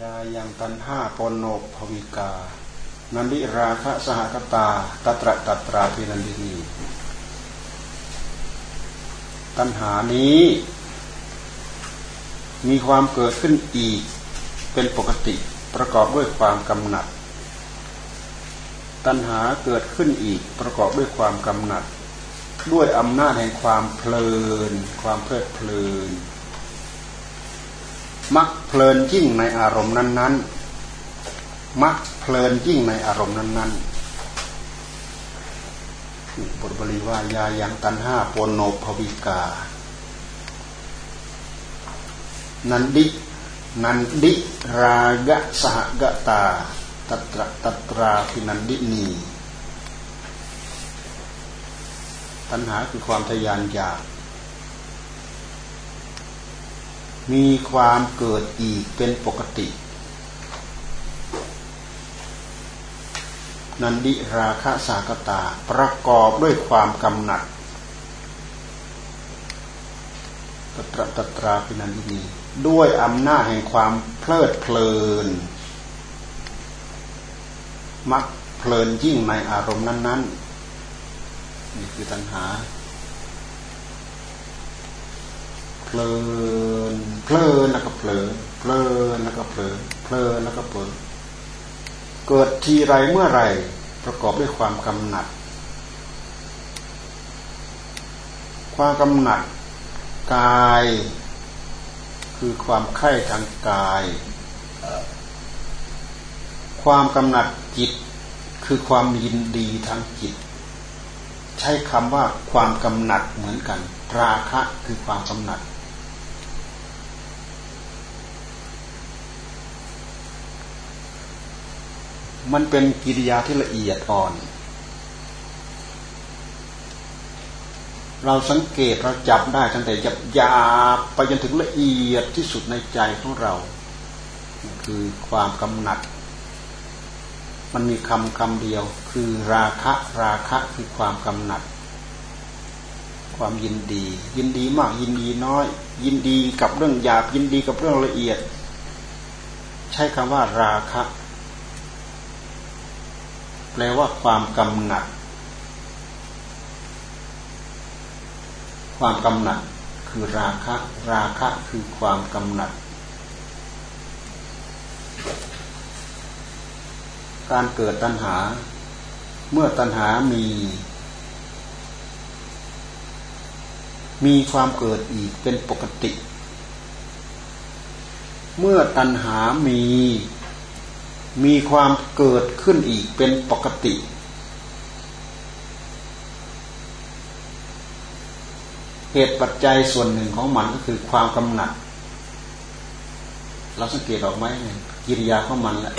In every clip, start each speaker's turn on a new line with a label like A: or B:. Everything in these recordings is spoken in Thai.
A: ยายังตันห้าปนโนภวิกา นันดิราคะสหกตาตตระตัตราพินันดินีตัณหานี้มีความเกิดขึ้นอีกเป็นปกติประกอบด้วยความกำหนัด ตัณหาเกิดขึ้นอีกประกอบด้วยความกำหนัด ด้วยอำนาจแห่งความเพลิน ความเพลิดเพลินมัก เพลินยิ่งในอารมณ์นั้นๆมักเพลินยิ่งในอารมณ์นั้นๆบทบาลีว่ายายังตันห้าปนโนภวิกา นันดิ นันดิรากะสหกตา ตัตระตัตราพินันดินีตัณหาคือความทยานอยาก มีความเกิดอีกเป็นปกติ นันดิราคะสากตาประกอบด้วยความกำหนัดตตระตัตราพินันดินีด้วยอำนาจแห่งความเพลิดเพลิน มักเพลินยิ่งในอารมณ์นั้น ๆ นี่คือตัณหา เพลินเพลินแล้วก็เพลินเพลินแล้วก็เพลินเพลินแล้วก็เพลินเกิดทีไรเมื่อไรประกอบด้วยความกำหนัด ความกำหนัดกาย คือความไข้ทางกาย ความกำหนัดจิต คือความยินดีทางจิต ใช้คำว่าความกำหนัดเหมือนกัน ราคะคือความกำหนัด มันเป็นกิริยาที่ละเอียดอ่อน เราสังเกตเราจับได้ตั้งแต่หยาบยาไปจนถึงละเอียดที่สุดในใจของเรา คือความกำหนัด มันมีคำคำเดียว คือราคะราคะคือความกำหนัด ความยินดี ยินดีมากยินดีน้อย ยินดีกับเรื่องหยาบยินดีกับเรื่องละเอียด ใช้คำว่าราคะ แปลว่าความกำหนัด ความกำหนัดคือราคะ ราคะคือความกำหนัด การเกิดตัณหา เมื่อตัณหามี มีความเกิดอีกเป็นปกติ เมื่อตัณหามี มีความเกิดขึ้นอีกเป็นปกติ เหตุปัจจัยส่วนหนึ่งของมันก็คือความกำหนัด เราสังเกตออกไหมกิริยาของมันแหละ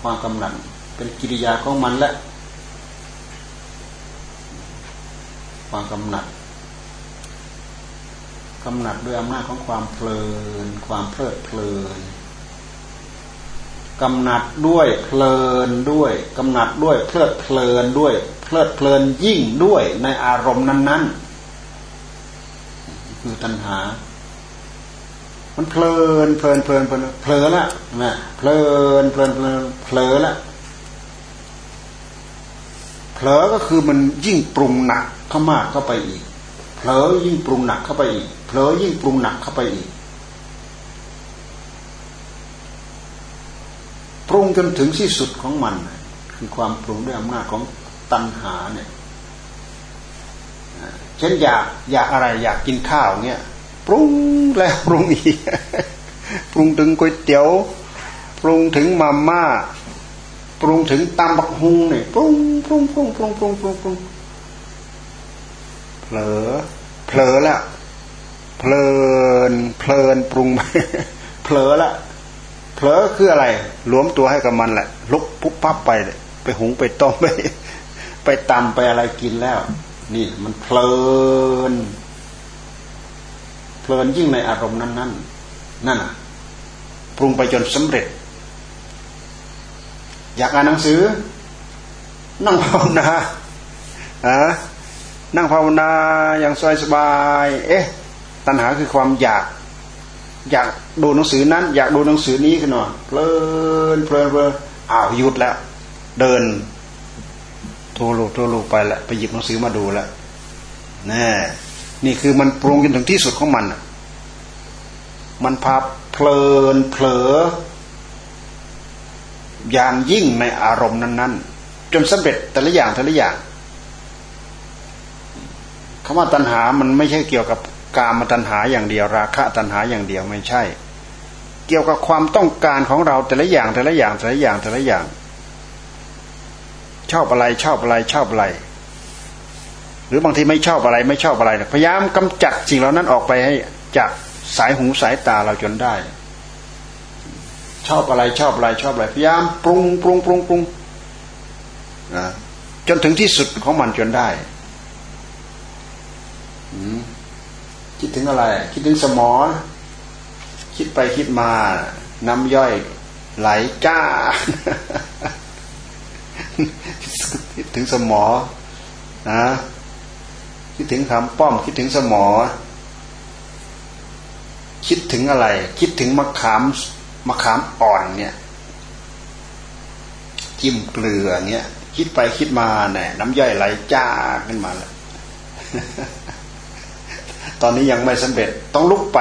A: ความกำหนัด เป็นกิริยาของมันแหละ ความกำหนัดกำหนัดด้วยอำนาจของความเพลิน ความเพลิดเพลิน กำหนัดด้วยเพลินด้วยกำหนัดด้วยเพลิดเพลินด้วย เพลิดเพลินยิ่งด้วยในอารมณ์นั้น ๆ คือตัณหา มันเพลินเพลินเพลินเพลินเพลินละนะเพลินเพลินเพลินเพลินละเผลอก็คือมันยิ่งปรุงหนักเข้ามากเข้าไปอีกเผลอยิ่งปรุงหนักเข้าไปอีกเผลอยิ่งปรุงหนักเข้าไปอีก รุงจนถึงที่สุดของมัน คือความปรุงด้วยอำนาจของตัณหาเนี่ยฉันอยากอยากอะไรอยากกินข้าวเงี้ยปรุงแล้วปรุงอีกปรุงถึงก๋วยเตี๋ยว ปรุงถึงมาม่า ปรุงถึงตำบักฮุงเนี่ยปรุงปรุงปรุงปรุงปรุงปรุงปรุงเผลอเผลอละเพลินเพลินปรุงไปเผลอละ เผลอคืออะไรหลวมตัวให้กับมันแหละ ลุกปุ๊บปั๊บไปไปหุงไปต้มไปไปตำไปอะไรกินแล้ว นี่ มันเพลิน เพลินยิ่งในอารมณ์นั้น ๆนนนั่นน่ะปรุงไปจนสำเร็จ อยากอ่านหนังสือ นั่งภาวนาอะนั่งภาวนาอย่างสบายสบาย เอ๊ะ ตัณหาคือความอยาก อยากดูหนังสือนั้น อยากดูหนังสือนี้ขึ้นหน่อยเพลินเพลินเพลินอ้าวหยุดแล้ว เดินโทรลูกโทรลูกไปแล้วไปหยิบหนังสือมาดูแล้วนี่นี่คือมันปรุงจนถึงที่สุดของมันมันพาเพลินเผลอ อย่างยิ่งในอารมณ์นั้น ๆ จนสำเร็จแต่ละอย่างแต่ละอย่างคำว่าตัณหามันไม่ใช่เกี่ยวกับ กามตัณหาอย่างเดียว ราคะตัณหาอย่างเดียวไม่ใช่ เกี่ยวกับความต้องการของเราแต่ละอย่างแต่ละอย่างแต่ละอย่างแต่ละอย่าง ชอบอะไรชอบอะไรชอบอะไร หรือบางทีไม่ชอบอะไรไม่ชอบอะไรพยายามกำจัดสิ่งเหล่านั้นออกไปให้จากสายหูสายตาเราจนได้ ชอบอะไรชอบอะไรชอบอะไรพยายามปรุงปรุงปรุงปรุงจนถึงที่สุดของมันจนได้ คิดถึงอะไร คิดถึงสมองคิดไปคิดมา น้ำย่อย ไหลจ้า คิดถึงสมอนะคิดถึงคำป้อม คิดถึงสมอ คิดถึงอะไร คิดถึงมะขามมะขามอ่อนเนี่ย จิ้มเกลือเนี่ย คิดไปคิดมาเนี่ยน้ำย่อยไหลจ้าขึ้นมาแล้ว ตอนนี้ยังไม่สำเร็จต้องลุกไป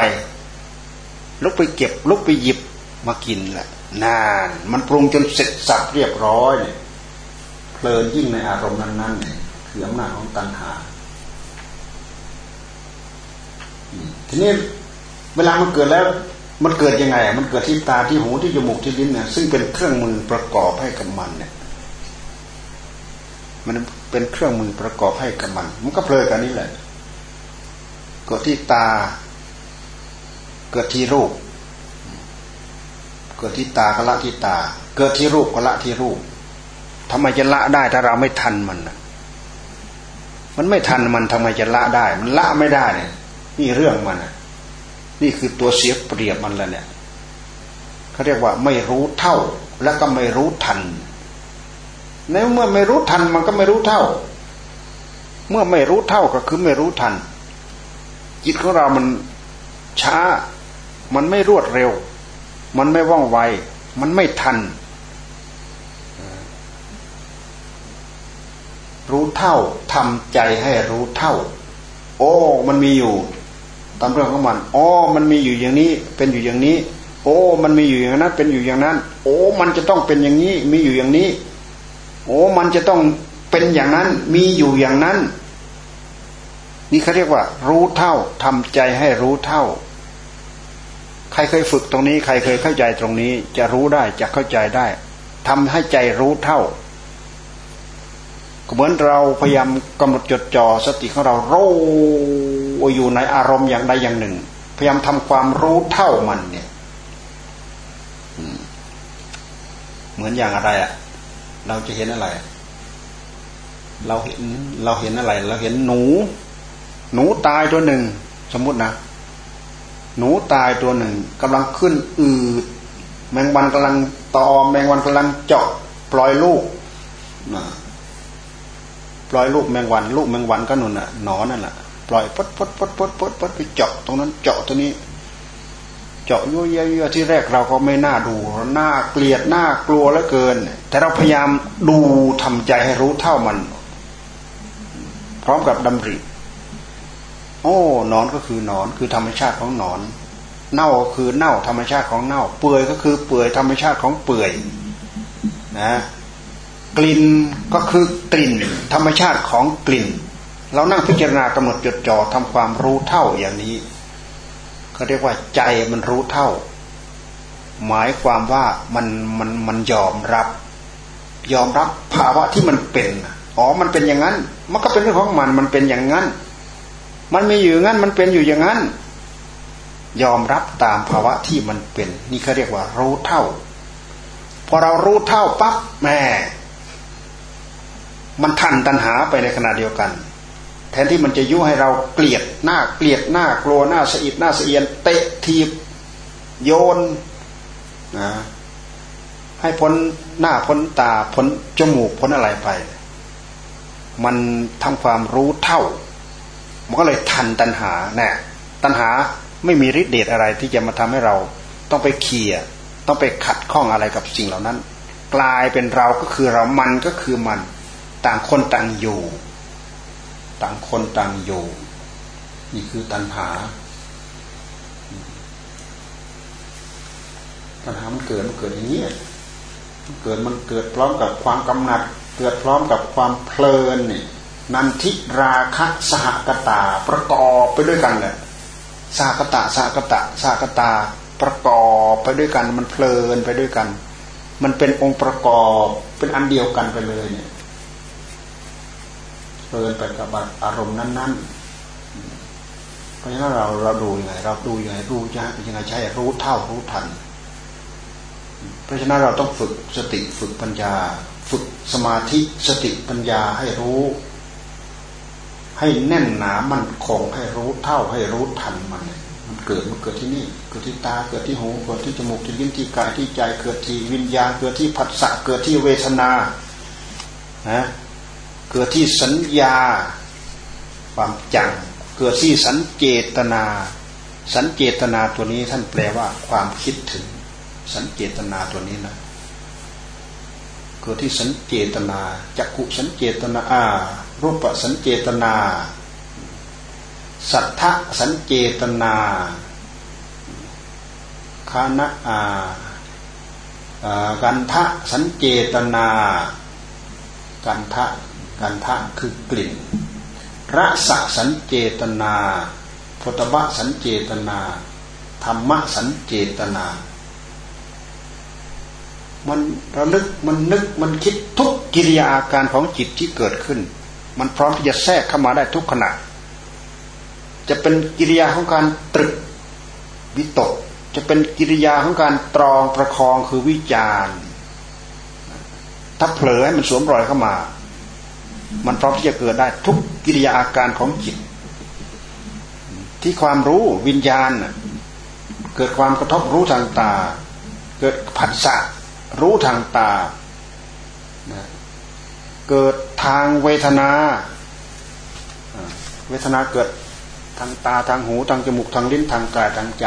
A: ลุกไปเก็บ ลุกไปหยิบมากินแหละนาน มันปรุงจนเสร็จสับเรียบร้อยเนี่ยเพลินยิ่งในอารมณ์นั้นๆเนี่ยคืออำนาจของตัณหาทีนี้เวลามันเกิดแล้ว มันเกิดยังไง มันเกิดที่ตาที่หูที่จมูกที่ลิ้นเนี่ยซึ่งเป็นเครื่องมือประกอบให้กับมันเนี่ย มันเป็นเครื่องมือประกอบให้กับมัน มันก็เพลินกันนี่แหละ เกิดที่ตา เกิดที่รูป เกิดที่ตาก็ละที่ตา เกิดที่รูปก็ละที่รูปทำไมจะละได้ถ้าเราไม่ทันมันมันไม่ทันมันทำไมจะละได้ มันละไม่ได้เนี่ยนี่เรื่องมันนี่คือตัวเสียเปรียบมันแล้วเนี่ยเขาเรียกว่าไม่รู้เท่า แล้วก็ไม่รู้ทันในเมื่อไม่รู้ทันมันก็ไม่รู้เท่า เมื่อไม่รู้เท่าก็คือไม่รู้ทัน จิตของเรามันช้า มันไม่รวดเร็ว มันไม่ว่องไว มันไม่ทัน รู้เท่าทำใจให้รู้เท่า โอ้ มันมีอยู่ ตามเรื่องของมันอ๋อมันมีอยู่อย่างนี้ เป็นอยู่อย่างนี้ โอ้ มันมีอยู่อย่างนั้น เป็นอยู่อย่างนั้น โอ้ มันจะต้องเป็นอย่างนี้ มีอยู่อย่างนี้ โอ้ มันจะต้องเป็นอย่างนั้น มีอยู่อย่างนั้น นี่เขาเรียกว่า รู้เท่าทำใจให้รู้เท่า ใครเคยฝึกตรงนี้ ใครเคยเข้าใจตรงนี้ จะรู้ได้จะเข้าใจได้ทำให้ใจรู้เท่าเหมือนเราพยายามกำหนดจดจ่อสติของเราโรอยู่ในอารมณ์อย่างใดอย่างหนึ่ง พยายามทำความรู้เท่ามันเนี่ยเหมือนอย่างอะไรอะ่ะ เราจะเห็นอะไร เราเห็นเราเห็นอะไร เราเห็นหนู หนูตายตัวหนึ่ง สมมตินะ หนูตายตัวหนึ่งกำลังขึ้นอืดแมงวันกำลังตอมแมงวันกำลังเจาะปล่อยลูกนะปล่อยลูกแมงวัน ลูกแมงวันก็นุ่นน่ะหนอนนั่นแหละปล่อยปดปดปดปดปดปดไปเจาะตรงนั้นเจาะตัวนี้ เจาะยั่วเยี่ยที่แรกเราก็ไม่น่าดูน่าเกลียดน่ากลัวเหลือเกิน แต่เราพยายามดูทำใจให้รู้เท่ามัน พร้อมกับดำริ โอ้นอนก็คือนอนคือธรรมชาติของนอน เน่าก็คือเน่าธรรมชาติของเน่า เปื่อยก็คือเปื่อยธรรมชาติของเปื่อยนะกลิ่นก็คือกลิ่น ธรรมชาติของกลิ่น เรานั่งพิจารณากำหนดจดจ่อทำความรู้เท่าอย่างนี้เขาเรียกว่าใจมันรู้เท่า หมายความว่ามันมันมันยอมรับ ยอมรับภาวะที่มันเป็นอ๋อมันเป็นอย่างนั้น มันก็เป็นเรื่องของมันมันเป็นอย่างนั้น มันมีอยู่งั้นมันเป็นอยู่อย่างนั้น ยอมรับตามภาวะที่มันเป็น นี่เขาเรียกว่ารู้เท่า พอเรารู้เท่าปั๊บแม่มันทันตัณหาไปในขณะเดียวกัน แทนที่มันจะยุให้เราเกลียดหน้าเกลียดหน้ากลัวหน้าสะอิดหน้าเสียน เตะทีบ โยนนะให้พ้นหน้าพ้นตาพ้นจมูกพ้นอะไรไป มันทำความรู้เท่า มันก็เลยทันตัณหาแน่ตัณหาไม่มีฤทธิ์เดชอะไรที่จะมาทำให้เราต้องไปเคี่ยต้องไปขัดข้องอะไรกับสิ่งเหล่านั้น กลายเป็นเราก็คือเรามันก็คือมัน ต่างคนต่างอยู่ ต่างคนต่างอยู่ นี่คือตัณหา ตัณหามันเกิดมันเกิดอย่างนี้มันเกิดมันเกิดพร้อมกับความกำหนัด เกิดพร้อมกับความเพลินนี่ นันทิราคะสหกตาประกอบไปด้วยกันเลยสหกตะสหกตะสหกตาประกอบไปด้วยกัน มันเพลินไปด้วยกัน มันเป็นองค์ประกอบเป็นอันเดียวกันไปเลยเนี่ยเพลินไปกับอารมณ์นั้นๆเพราะฉะนั้นเราเราดูยังไงเราดูยังไงรู้จะยังไงใช้รู้เท่ารู้ทัน เพราะฉะนั้นเราต้องฝึกสติฝึกปัญญา ฝึกสมาธิสติปัญญาให้รู้ ให้แน่นหนามันคงให้รู้เท่าให้รู้ทันมัน มันเกิดมันเกิดที่นี่เกิดที่ตาเกิดที่หูเกิดที่จมูกที่ลิ้นที่กายที่ใจเกิดที่วิญญาณเกิดที่ผัสสะเกิดที่เวทนานะเกิดที่สัญญาความจังเกิดที่สัญเจตนา สัญเจตนาตัวนี้ท่านแปลว่าความคิดถึง สัญเจตนาตัวนี้นะเกิดที่สัญเจตนาจักขุสัญเจตนาอา รูปสัญเจตนา สัทธสัญเจตนาคานะอากันทะสัญเจตนากันทะกันทะคือกลิ่นรสสัญเจตนาพุทธะสัญเจตนาธรรมะสัญเจตนา มันระลึกมันนึกมันคิดทุกกิริยาอาการของจิตที่เกิดขึ้น มันพร้อมที่จะแทรกเข้ามาได้ทุกขณะ จะเป็นกิริยาของการตรึกวิตก จะเป็นกิริยาของการตรองประคองคือวิจารณ์ถ้าเผลอให้มันสวมรอยเข้ามา มันพร้อมที่จะเกิดได้ทุกกิริยาอาการของจิต ที่ความรู้วิญญาณ เกิดความกระทบรู้ทางตา เกิดผัสสะรู้ทางตา เกิดทางเวทนา เวทนาเกิดทางตาทางหูทางจมูกทางลิ้นทางกายทางใจ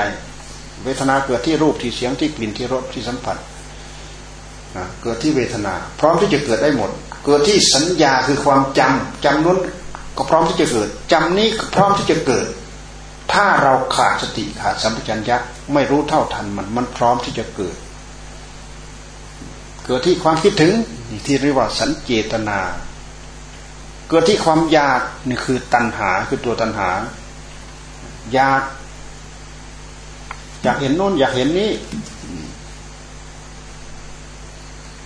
A: เวทนาเกิดที่รูปที่เสียงที่กลิ่นที่รสที่สัมผัสเกิดที่เวทนา พร้อมที่จะเกิดได้หมด เกิดที่สัญญาคือความจำจำนู้นก็พร้อมที่จะเกิดจำนี้ก็พร้อมที่จะเกิด ถ้าเราขาดสติขาดสัมปชัญญะไม่รู้เท่าทันมันมันพร้อมที่จะเกิด เกิดที่ความคิดถึงที่เรียกว่าสัญเจตนา เกิดที่ความอยากนี่คือตัณหาคือตัวตัณหา อยาก อยากเห็นโน้น อยากเห็นนี้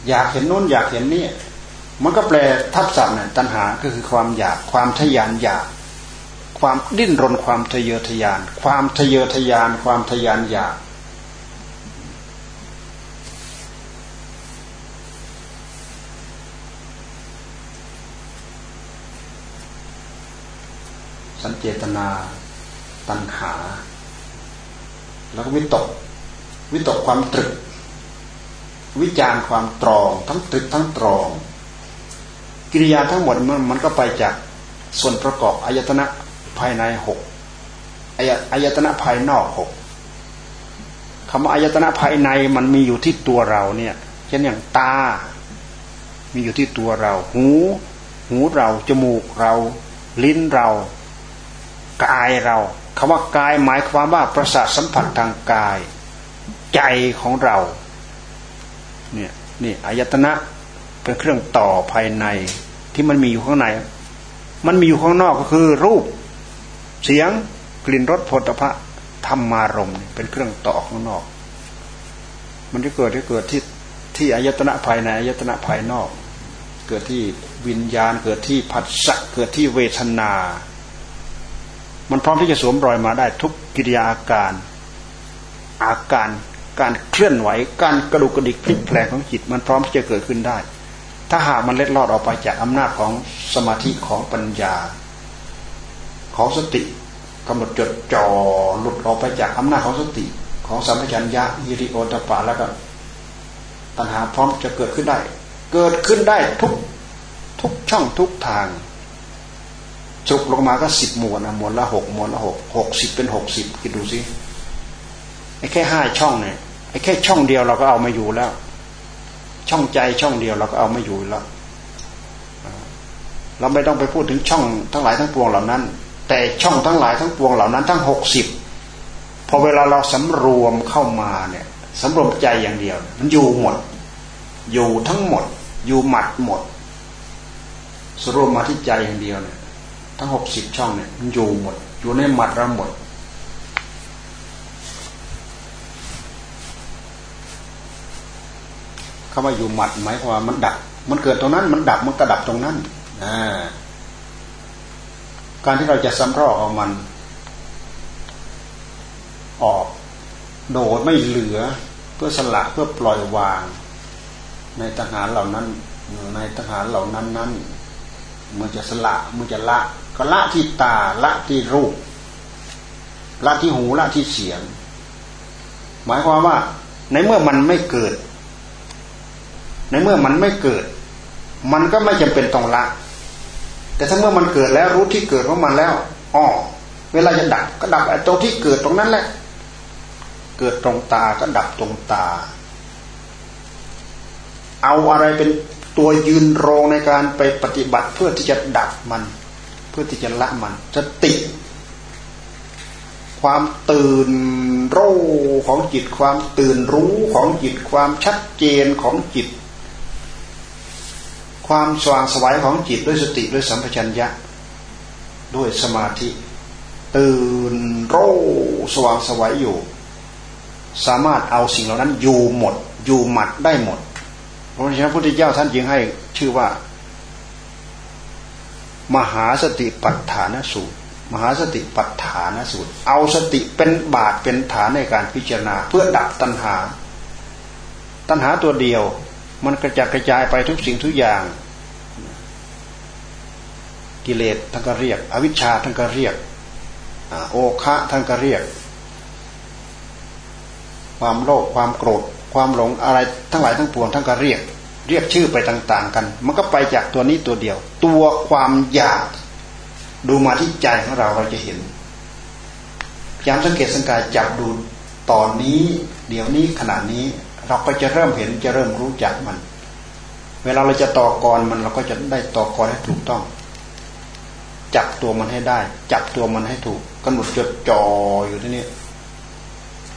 A: อยากเห็นโน้น อยากเห็นนี่มันก็แปลทับศัพท์เนี่ยตัณหาก็คือความอยาก ความทยานอยาก ความดิ้นรนความทะเยอทะยาน ความทะเยอทะยาน ความทะยานอยาก สัญเจตนา ตัณหา แล้วก็วิตก วิตกความตรึก วิจารความตรอง ทั้งตรึกทั้งตรอง กิริยาทั้งหมดมันมันก็ไปจากส่วนประกอบอายตนะภายในหกอายตนะภายนอกหกคำว่าอายตนะภายในมันมีอยู่ที่ตัวเราเนี่ยเช่นอย่างตา มีอยู่ที่ตัวเรา หู หูเรา จมูกเรา ลิ้นเรา กายเราคำว่ากายหมายความว่าประสาทสัมผัสทางกาย ใจของเราเนี่ยนี่อายตนะเป็นเครื่องต่อภายในที่มันมีอยู่ข้างใน มันมีอยู่ข้างนอกก็คือรูป เสียงกลิ่นรสผลิภัณฑ์ธรรมารมเป็นเครื่องต่อข้างนอก มันจะเกิดที่เกิดที่ที่อายตนะภายในอายตนะภายนอก เกิดที่วิญญาณ เกิดที่ผัสสะเกิดที่เวทนา มันพร้อมที่จะสวมรอยมาได้ทุกกิริยาอาการ อาการการเคลื่อนไหว การกระดุกกระดิกพลิกแปลงของจิต มันพร้อมที่จะเกิดขึ้นได้ ถ้าหากมันเล็ดลอดออกไปจากอำนาจของสมาธิของปัญญา ของสติกำหนดจดจ่อหลุดออกไปจากอำนาจของสติ ของสัมผััญญายิริโอตปาแล้วก็ตัณหาพร้อมจะเกิดขึ้นได้ เกิดขึ้นได้ทุกทุกช่องทุกทาง จุกลงมาก็สิบหมวดนะหมวดละหกหมวดละหกหกสิบเป็นหกสิบคิดดูสิไอ้แค่ห้าช่องเนี่ยไอ้แค่ช่องเดียวเราก็เอามาอยู่แล้ว ช่องใจช่องเดียวเราก็เอามาอยู่แล้วเราไม่ต้องไปพูดถึงช่องทั้งหลายทั้งปวงเหล่านั้น แต่ช่องทั้งหลายทั้งปวงเหล่านั้น ทั้งหกสิบพอเวลาเราสำรวมเข้ามาเนี่ยสำรวมใจอย่างเดียว มันอยู่หมด อยู่ทั้งหมด อยู่หมัดหมด สรวมมาที่ใจอย่างเดียวเนี่ย ทั้งหกสิบช่องเนี่ยมันอยู่หมด อยู่ในหมัดเราหมด คำว่าอยู่หมัดหมายความว่ามันดับมันเกิดตรงนั้น มันดับมันกระดับตรงนั้นการที่เราจะสำรอกเอามัน ออก โดดไม่เหลือ เพื่อสละเพื่อปล่อยวาง ในทหารเหล่านั้น ในทหารเหล่านั้นนั้น มันจะสละมันจะละ ก็ละที่ตาละที่รูป ละที่หูละที่เสียง หมายความว่า ในเมื่อมันไม่เกิด ในเมื่อมันไม่เกิด มันก็ไม่จำเป็นต้องละ แต่ถ้าเมื่อมันเกิดแล้วรู้ที่เกิดของมันแล้วอ๋อเวลาจะดับก็ดับไอ้ตรงที่เกิดตรงนั้นแหละ เกิดตรงตาก็ดับตรงตา เอาอะไรเป็น ตัวยืนรองในการไปปฏิบัติเพื่อที่จะดับมัน เพื่อที่จะละมันสติ ความตื่นรู้ของจิตความตื่นรู้ของจิตความชัดเจนของจิต ความสว่างสวัยของจิตด้วยสติด้วยสัมปชัญญะ ด้วยสมาธิ ตื่นรู้สว่างสวัยอยู่ สามารถเอาสิ่งเหล่านั้นอยู่หมด อยู่หมัดได้หมด ราะฉะนั้นพระพุทธเจ้าท่านจึงให้ชื่อว่า มหาสติปัฏฐานสูตร มหาสติปัฏฐานสูตร เอาสติเป็นบาทเป็นฐานในการพิจารณา เพื่อดับตัณหา ตัณหาตัวเดียว มันกระจัดกระจายไปทุกสิ่งทุกอย่าง กิเลสท่านก็เรียก อวิชชาท่านก็เรียกโอคะท่านก็เรียก ความโลภความโกรธ ความหลงอะไรทั้งหลายทั้งปวงทั้งก็เรียก เรียกชื่อไปต่างๆ กัน มันก็ไปจากตัวนี้ตัวเดียว ตัวความอยาก ดูมาที่ใจของเราเราจะเห็นพยามสังเกตสังกายจับดูตอนนี้ เดี๋ยวนี้ขณะนี้เราก็จะเริ่มเห็นจะเริ่มรู้จักมัน เวลาเราจะต่อกรมันเราก็จะได้ต่อกรให้ถูกต้อง จับตัวมันให้ได้ จับตัวมันให้ถูกกำหนดจดจ่ออยู่ที่นี่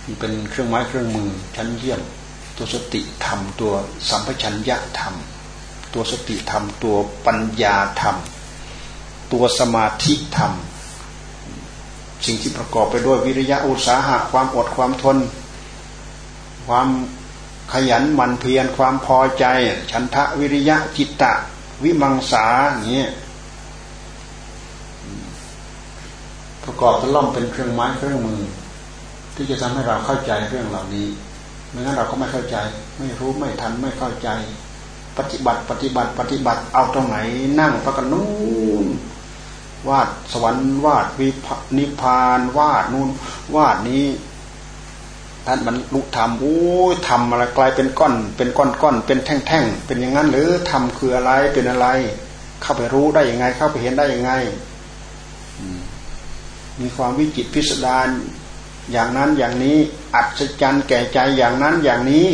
A: มันเป็นเครื่องไม้เครื่องมือชั้นเยี่ยม ตัวสติธรรม ตัวสัมปชัญญะธรรม ตัวสติธรรม ตัวปัญญาธรรม ตัวสมาธิธรรม สิ่งที่ประกอบไปด้วยวิริยะอุตสาหะความอดความทน ความขยันหมั่นเพียรความพอใจ ฉันทะวิริยะจิตตะ วิมังสาอย่างนี้ประกอบตะล่อมเป็นเครื่องไม้เครื่องมือ ที่จะทำให้เราเข้าใจเรื่องเหล่านี้ ไม่งั้นเราก็ไม่เข้าใจ ไม่รู้ไม่ทันไม่เข้าใจ ปฏิบัติปฏิบัติปฏิบัติเอาตรงไหน นั่งพระกันนู่นวาดสวรรค์วาดวินิพานวาดนู่นวาดนี้ท่านมันลุธรรมโอ้ยทำอะไรกลายเป็นก้อน เป็นก้อนก้อนเป็นแท่งแท่งเป็นอย่างนั้นหรือทำคืออะไรเป็นอะไร เข้าไปรู้ได้ยังไง เข้าไปเห็นได้ยังไงมีความวิจิตพิสดาร อย่างนั้นอย่างนี้ อัศจรรย์แก่ใจอย่างนั้นอย่างนี้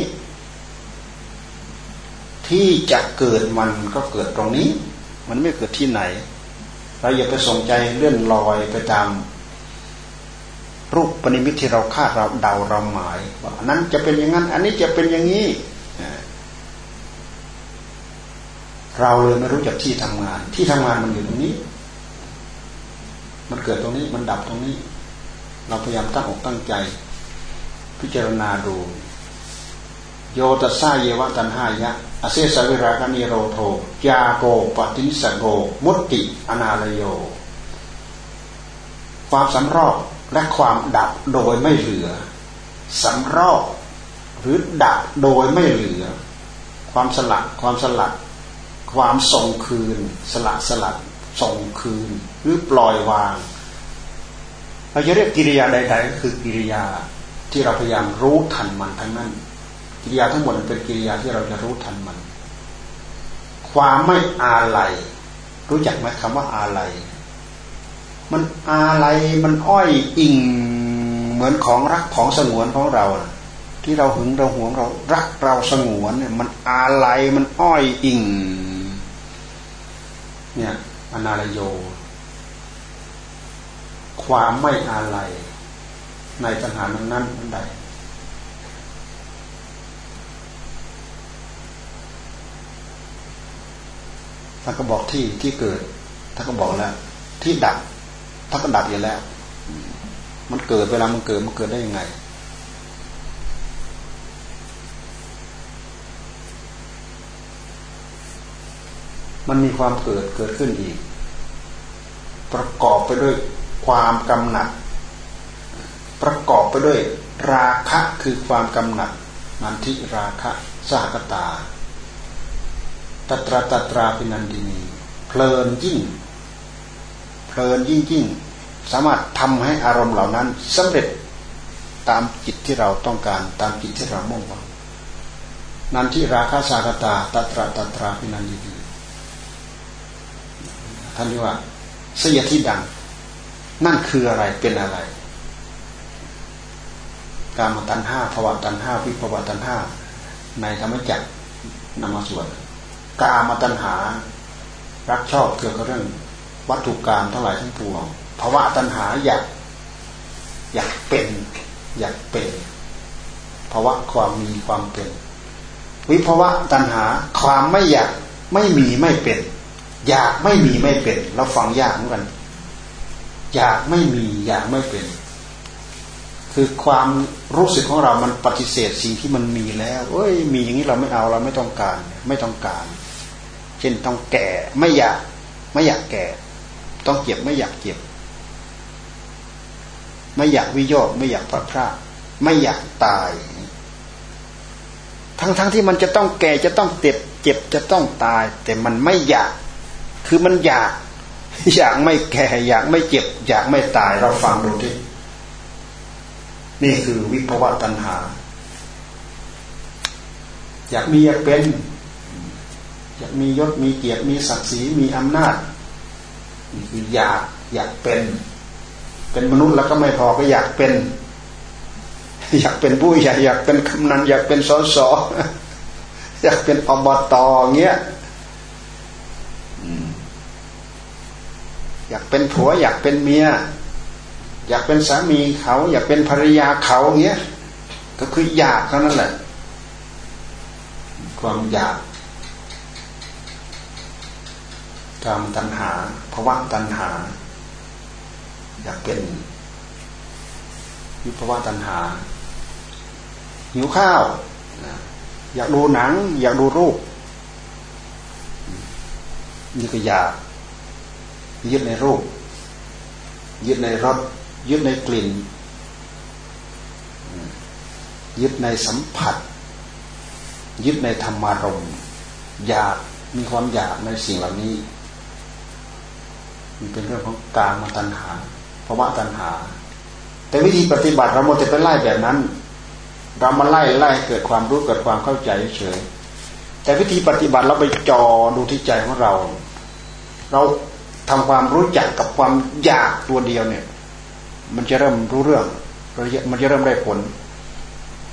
A: ที่จะเกิดมันก็เกิดตรงนี้ มันไม่เกิดที่ไหน เราอย่าไปสนใจเลื่อนลอยไปตามรูปปณิมิตที่เราคาดเราเดาเราหมายว่านั้นจะเป็นอย่างนั้น อันนี้จะเป็นอย่างนี้เราเลยไม่รู้จักที่ทำงาน ที่ทำงานมันอยู่ตรงนี้ มันเกิดตรงนี้ มันดับตรงนี้ เราพยายามตั้งอกตั้งใจ พิจารณาดู โยตัสสาเยวะตันหายะอาเซสวิรากนิโรโทยาโกปตินิสโก มุตติอนาลโย ความสำรอกและความดับโดยไม่เหลือสำรอกหรือดับโดยไม่เหลือ ความสลัดความสลัดความส่งคืน สละสลัดส่งคืน หรือปล่อยวาง เราจะเรียกกิริยาใด ๆ ก็คือกิริยาที่เราพยายามรู้ทันมันทั้งนั้น กิริยาทั้งหมดเป็นกิริยาที่เราจะรู้ทันมัน ความไม่อาลัยรู้จักไหมคำว่าอาลัยมันอะไรมันอ้อยอิงเหมือนของรักของสงวนของเราที่เราหึงเราหวงเรารักเราสงวนเนี่ยมันอะไรมันอ้อยอิงเนี่ยอนาลโย ความไม่อะไรในปัญหานั้นนั้นนันใดท่านก็บอกที่ที่เกิดท่านก็บอกแล้ว ที่ดับท่านก็ดับอยู่แล้ว มันเกิดเวลามันเกิดมันเกิดได้ยังไง มันมีความเกิดเกิดขึ้นอีก ประกอบไปด้วย ความกำหนัด ประกอบไปด้วยราคะคือความกำหนัดนันทิราคะสากตาตตราตตราพินันดินีเพลินยิ่ง เพลินยิ่งยิ่ง สามารถทำให้อารมณ์เหล่านั้นสำเร็จตามจิตที่เราต้องการ ตามจิตที่เรามุ่งหวังนันทิราคาสากตาตตราตตราพินันดินีท่านเรียกว่าเสียที่ดัง นั่นคืออะไรเป็นอะไร การมตันห้าภวะตันห้าวิภวะตันห้าในธรรมจักรนำมาสวดกามตัณหา รักชอบเกี่ยวกับเรื่อง วัตถุกรรมทั้งหลายทั้งปวงภาวะตัณหาอยากอยากเป็นอยากเป็นภาวะความมีความเป็น วิภาวะตัณหาความไม่อยากไม่มีไม่เป็น อยากไม่มีไม่เป็นเราฟังยากเหมือนกัน อยากไม่มีอยากไม่เป็น คือความรู้สึกของเรามันปฏิเสธสิ่งที่มันมีแล้วเอ้ย มีอย่างนี้เราไม่เอาเราไม่ต้องการ ไม่ต้องการ เช่นต้องแก่ไม่อยาก ไม่อยากแก่ ต้องเจ็บไม่อยากเจ็บ ไม่อยากวิโยคไม่อยากพลาดพลาดไม่อยากตาย ทั้งๆทที่มันจะต้องแก่จะต้องเจ็บ เจ็บจะต้องตาย แต่มันไม่อยาก คือมันอยาก อยากไม่แก่อยากไม่เจ็บ อยากไม่ตายเราฟังดูที่นี่คือวิภวะตัณหา อยากมีอยากเป็น อยากมียศมีเกียรติมีศักดิ์ศรีมีอำนาจนี่คืออยากอยากเป็น เป็นมนุษย์แล้วก็ไม่พอก็อยากเป็น อยากเป็นผู้ใหญ่อยากเป็นกำนันอยากเป็นสสอยากเป็นอบตเงี้ย อยากเป็นผัว อยากเป็นเมีย อยากเป็นสามีเขา อยากเป็นภรรยาเขาเงี้ยก็คืออยากเท่านั้นแหละ ความอยากกามตัณหาภาวะตัณหา อยากเป็นวิภาวะตัณหา หิวข้าว อยากดูหนัง อยากดูรูปนี่ก็อยาก ยึดในรูป ยึดในรสยึดในกลิ่น ยึดในสัมผัส ยึดในธรรมารมอยากมีความอยากในสิ่งเหล่านี้ มันเป็นเรื่องของการมาตัณหาภาวะตัณหา แต่วิธีปฏิบัติเราโมดจะไปไล่แบบนั้น เรามาไล่ไล่เกิดความรู้เกิดความเข้าใจเฉยแต่วิธีปฏิบัติเราไปจอดูที่ใจของเรา เรา ทำความรู้จักกับความอยากตัวเดียวเนี่ย มันจะเริ่มรู้เรื่องมันจะเริ่มได้ผล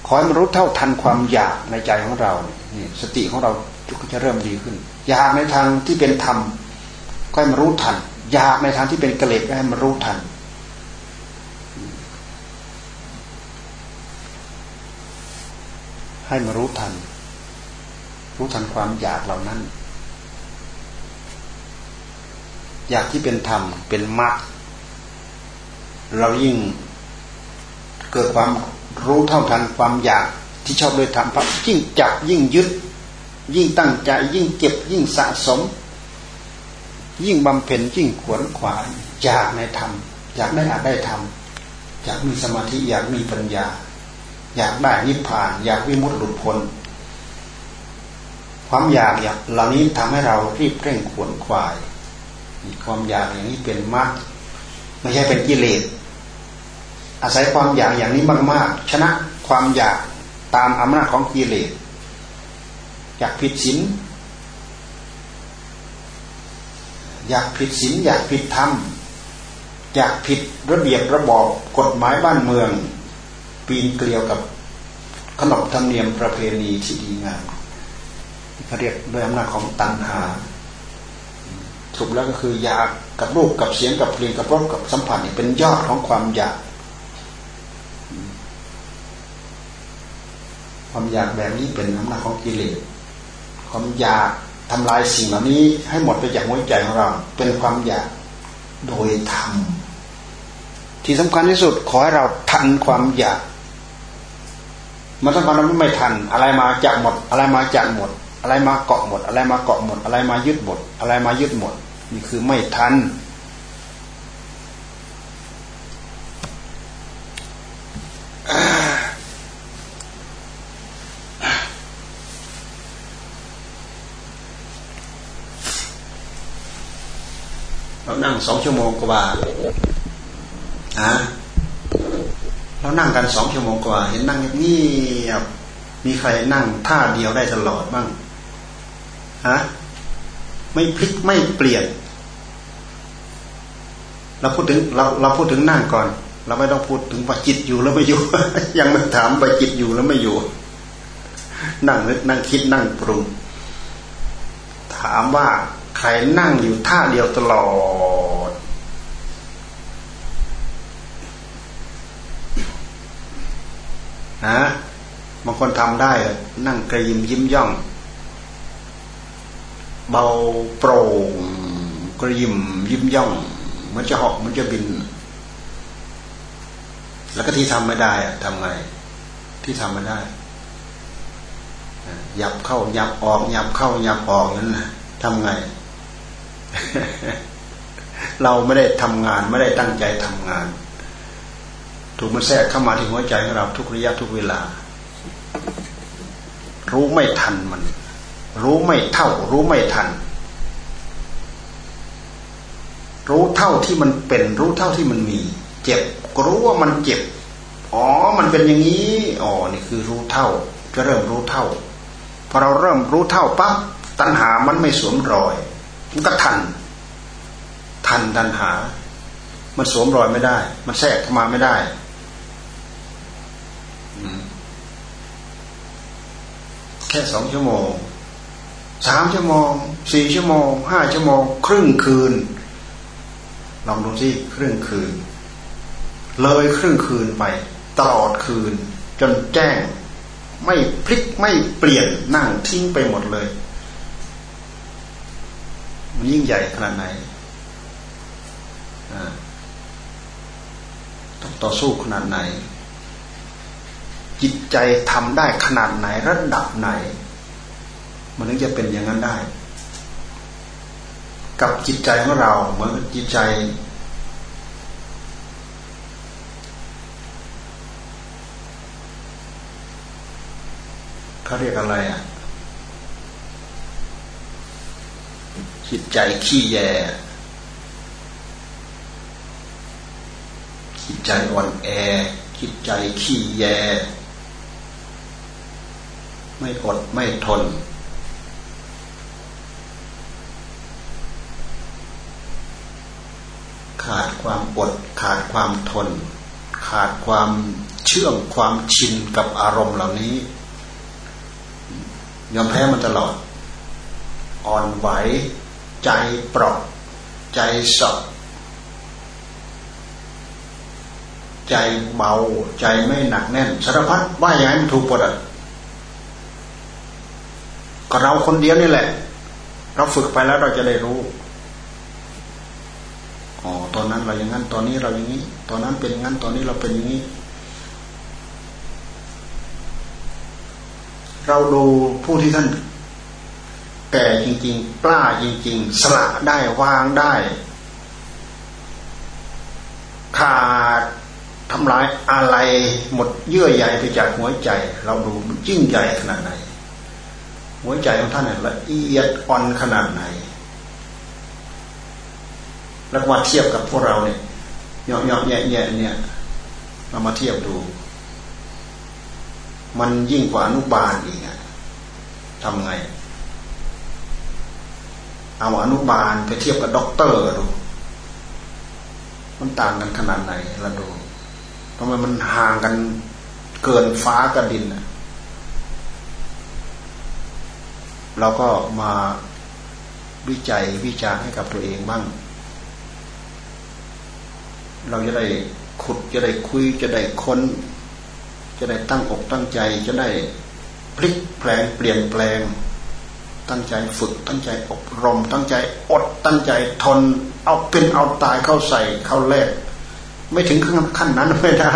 A: ขอให้มันรู้เท่าทันความอยากในใจของเรานี่สติของเราก็จะเริ่มดีขึ้น อยากในทางที่เป็นธรรมก็ให้มันรู้ทัน อยากในทางที่เป็นกเลสก็ให้มันรู้ทันให้มารู้ทัน รู้ทันความอยากเหล่านั้น อยากที่เป็นธรรมเป็นมรรคเรายิ่งเกิดความรู้เท่าทันความอยากที่ชอบโดยธรรมพับยิ่งจับยิ่งยึด ยิ่งตั้งใจ ยิ่งเก็บยิ่งสะสม ยิ่งบำเพ็ญยิ่งขวนขวายอยากในธรรมอยากได้อาจได้ธรรมอยากมีสมาธิอยากมีปัญญา อยากได้นิพพาน อยากวิมุตติหลุดพ้นความอยากอยางเหล่านี้ทำให้เรารีบเร่งขวนขวาย ความอยากอย่างนี้เป็นมรรคไม่ใช่เป็นกิเลส อาศัยความอยากอย่างนี้มาก ๆ ชนะความอยากตามอำนาจของกิเลสอยากผิดศีลอยากผิดศีลอยากผิดธรรมอยากผิดระเบียบระบอบกฎหมายบ้านเมือง ปีนเกลียวกับขนบธรรมเนียมประเพณีที่ดีงามเขาเรียกด้วยอำนาจของตัณหา สุปแล้วก็คืออยากกับรูปกับเสียงกับเพลงกับรสกับสัมผัสนี่เป็นยอดของความอยาก ความอยากแบบนี้เป็นอำนาจของกิเลสความอยากทำลายสิ่งเหล่านี้ ให้หมดไปจากหัวใจของเรา เป็นความอยากโดยธรรมที่สำคัญที่สุดขอให้เราทันความอยาก มันสำคัญเราไม่ทัน อะไรมาจากหมด อะไรมาจากหมด อะไรมาเกาะหมด อะไรมาเกาะหมด อะไรมายึดหมด อะไรมายึดหมด นี่คือไม่ทัน เรานั่งสองชั่วโมงกว่าฮะเรานั่งกันสองชั่วโมงกว่า เห็นนั่งเงียบมีใครนั่งท่าเดียวได้ตลอดบ้างฮะ ไม่พลิกไม่เปลี่ยน เราพูดถึงเราเราพูดถึงนั่งก่อน เราไม่ต้องพูดถึงปจิตอยู่แล้วไม่อยู่ ยังไม่ถามปจิตอยู่แล้วไม่อยู่ นั่งนึกนั่งคิดนั่งปรุง ถามว่าใครนั่งอยู่ท่าเดียวตลอด นะบางคนทำได้ นั่งกระยิมยิ้มย่อง เบาโปร่งกระยิมยิ้มย่องมันจะหอกมันจะบิน แล้วก็ที่ทำไม่ได้อะทำไง ที่ทำไม่ได้ยับเข้ายับออกยับเข้ายับออกนั่นนะทำไง เราไม่ได้ทำงานไม่ได้ตั้งใจทำงาน ถูกมันแทรกเข้ามาที่หัวใจของเราทุกระยะทุกเวลา รู้ไม่ทันมัน รู้ไม่เท่า รู้ไม่ทัน รู้เท่าที่มันเป็น รู้เท่าที่มันมี เจ็บก็รู้ว่ามันเจ็บ อ๋อ มันเป็นอย่างนี้อ๋อนี่คือรู้เท่า จะเริ่มรู้เท่าพอเราเริ่มรู้เท่าปั๊บตัณหามันไม่สวมรอยมันก็ทัน ทันตันหา มันสวมรอยไม่ได้ มันแทรกเข้ามาไม่ได้แค่สองชั่วโมง สามชั่วโมงสี่ชั่วโมงห้าชั่วโมง ครึ่งคืน ลองดูสิครึ่งคืน เลยครึ่งคืนไป ตลอดคืน จนแจ้ง ไม่พลิกไม่เปลี่ยนนั่งทิ้งไปหมดเลย มันยิ่งใหญ่ขนาดไหนต้องต่อสู้ขนาดไหน จิตใจทำได้ขนาดไหนระดับไหน มันถึงจะเป็นอย่างนั้นได้ กับจิตใจของเราเหมือนจิตใจ เขาเรียกอะไรอะ จิตใจขี้แยจิตใจอ่อนแอ จิตใจขี้แย ไม่อดไม่ทน ขาดความอดขาดความทน ขาดความเชื่องความชินกับอารมณ์เหล่านี้ ยอมแพ้มันตลอด อ่อนไหว ใจเปราะใจสดใจเบา ใจไม่หนักแน่นสารพัดว่าอย่างนั้นถูกปดก็เราคนเดียวนี่แหละ เราฝึกไปแล้วเราจะได้รู้ อ๋อตอนนั้นเราอย่างนั้น ตอนนี้เราอย่างนี้ ตอนนั้นเป็นอย่างนั้น ตอนนี้เราเป็นอย่างนี้ เราดูผู้ที่ท่านแก่จริงๆกล้าจริงๆ สละได้วางได้ ขาดทำลายอะไรหมดเยื่อใยไปจากหัวใจ เราดูมันยิ่งใหญ่ขนาดไหน หัวใจของท่านละเอียดอ่อนขนาดไหน แล้วมาเทียบกับพวกเราเนี่ยยอมยอมแย่แย่เนี่ยเรามาเทียบดู มันยิ่งกว่าอนุบาลอีกอะทำไง เอาอนุบาลไปเทียบกับด็อกเตอร์ดู มันต่างกันขนาดไหนเราดูทำไมมันห่างกันเกินฟ้ากับดินเราก็มาวิจัยวิจารให้กับตัวเองบ้าง เราจะได้ขุดจะได้คุยจะได้ค้น จะได้ตั้งอกตั้งใจจะได้พลิกแปลงเปลี่ยนแปลง ตั้งใจฝึกตั้งใจอบรม ตั้งใจอดตั้งใจทน เอาเป็นเอาตายเข้าใส่เข้าแลกไม่ถึงขั้นนั้นไม่ได้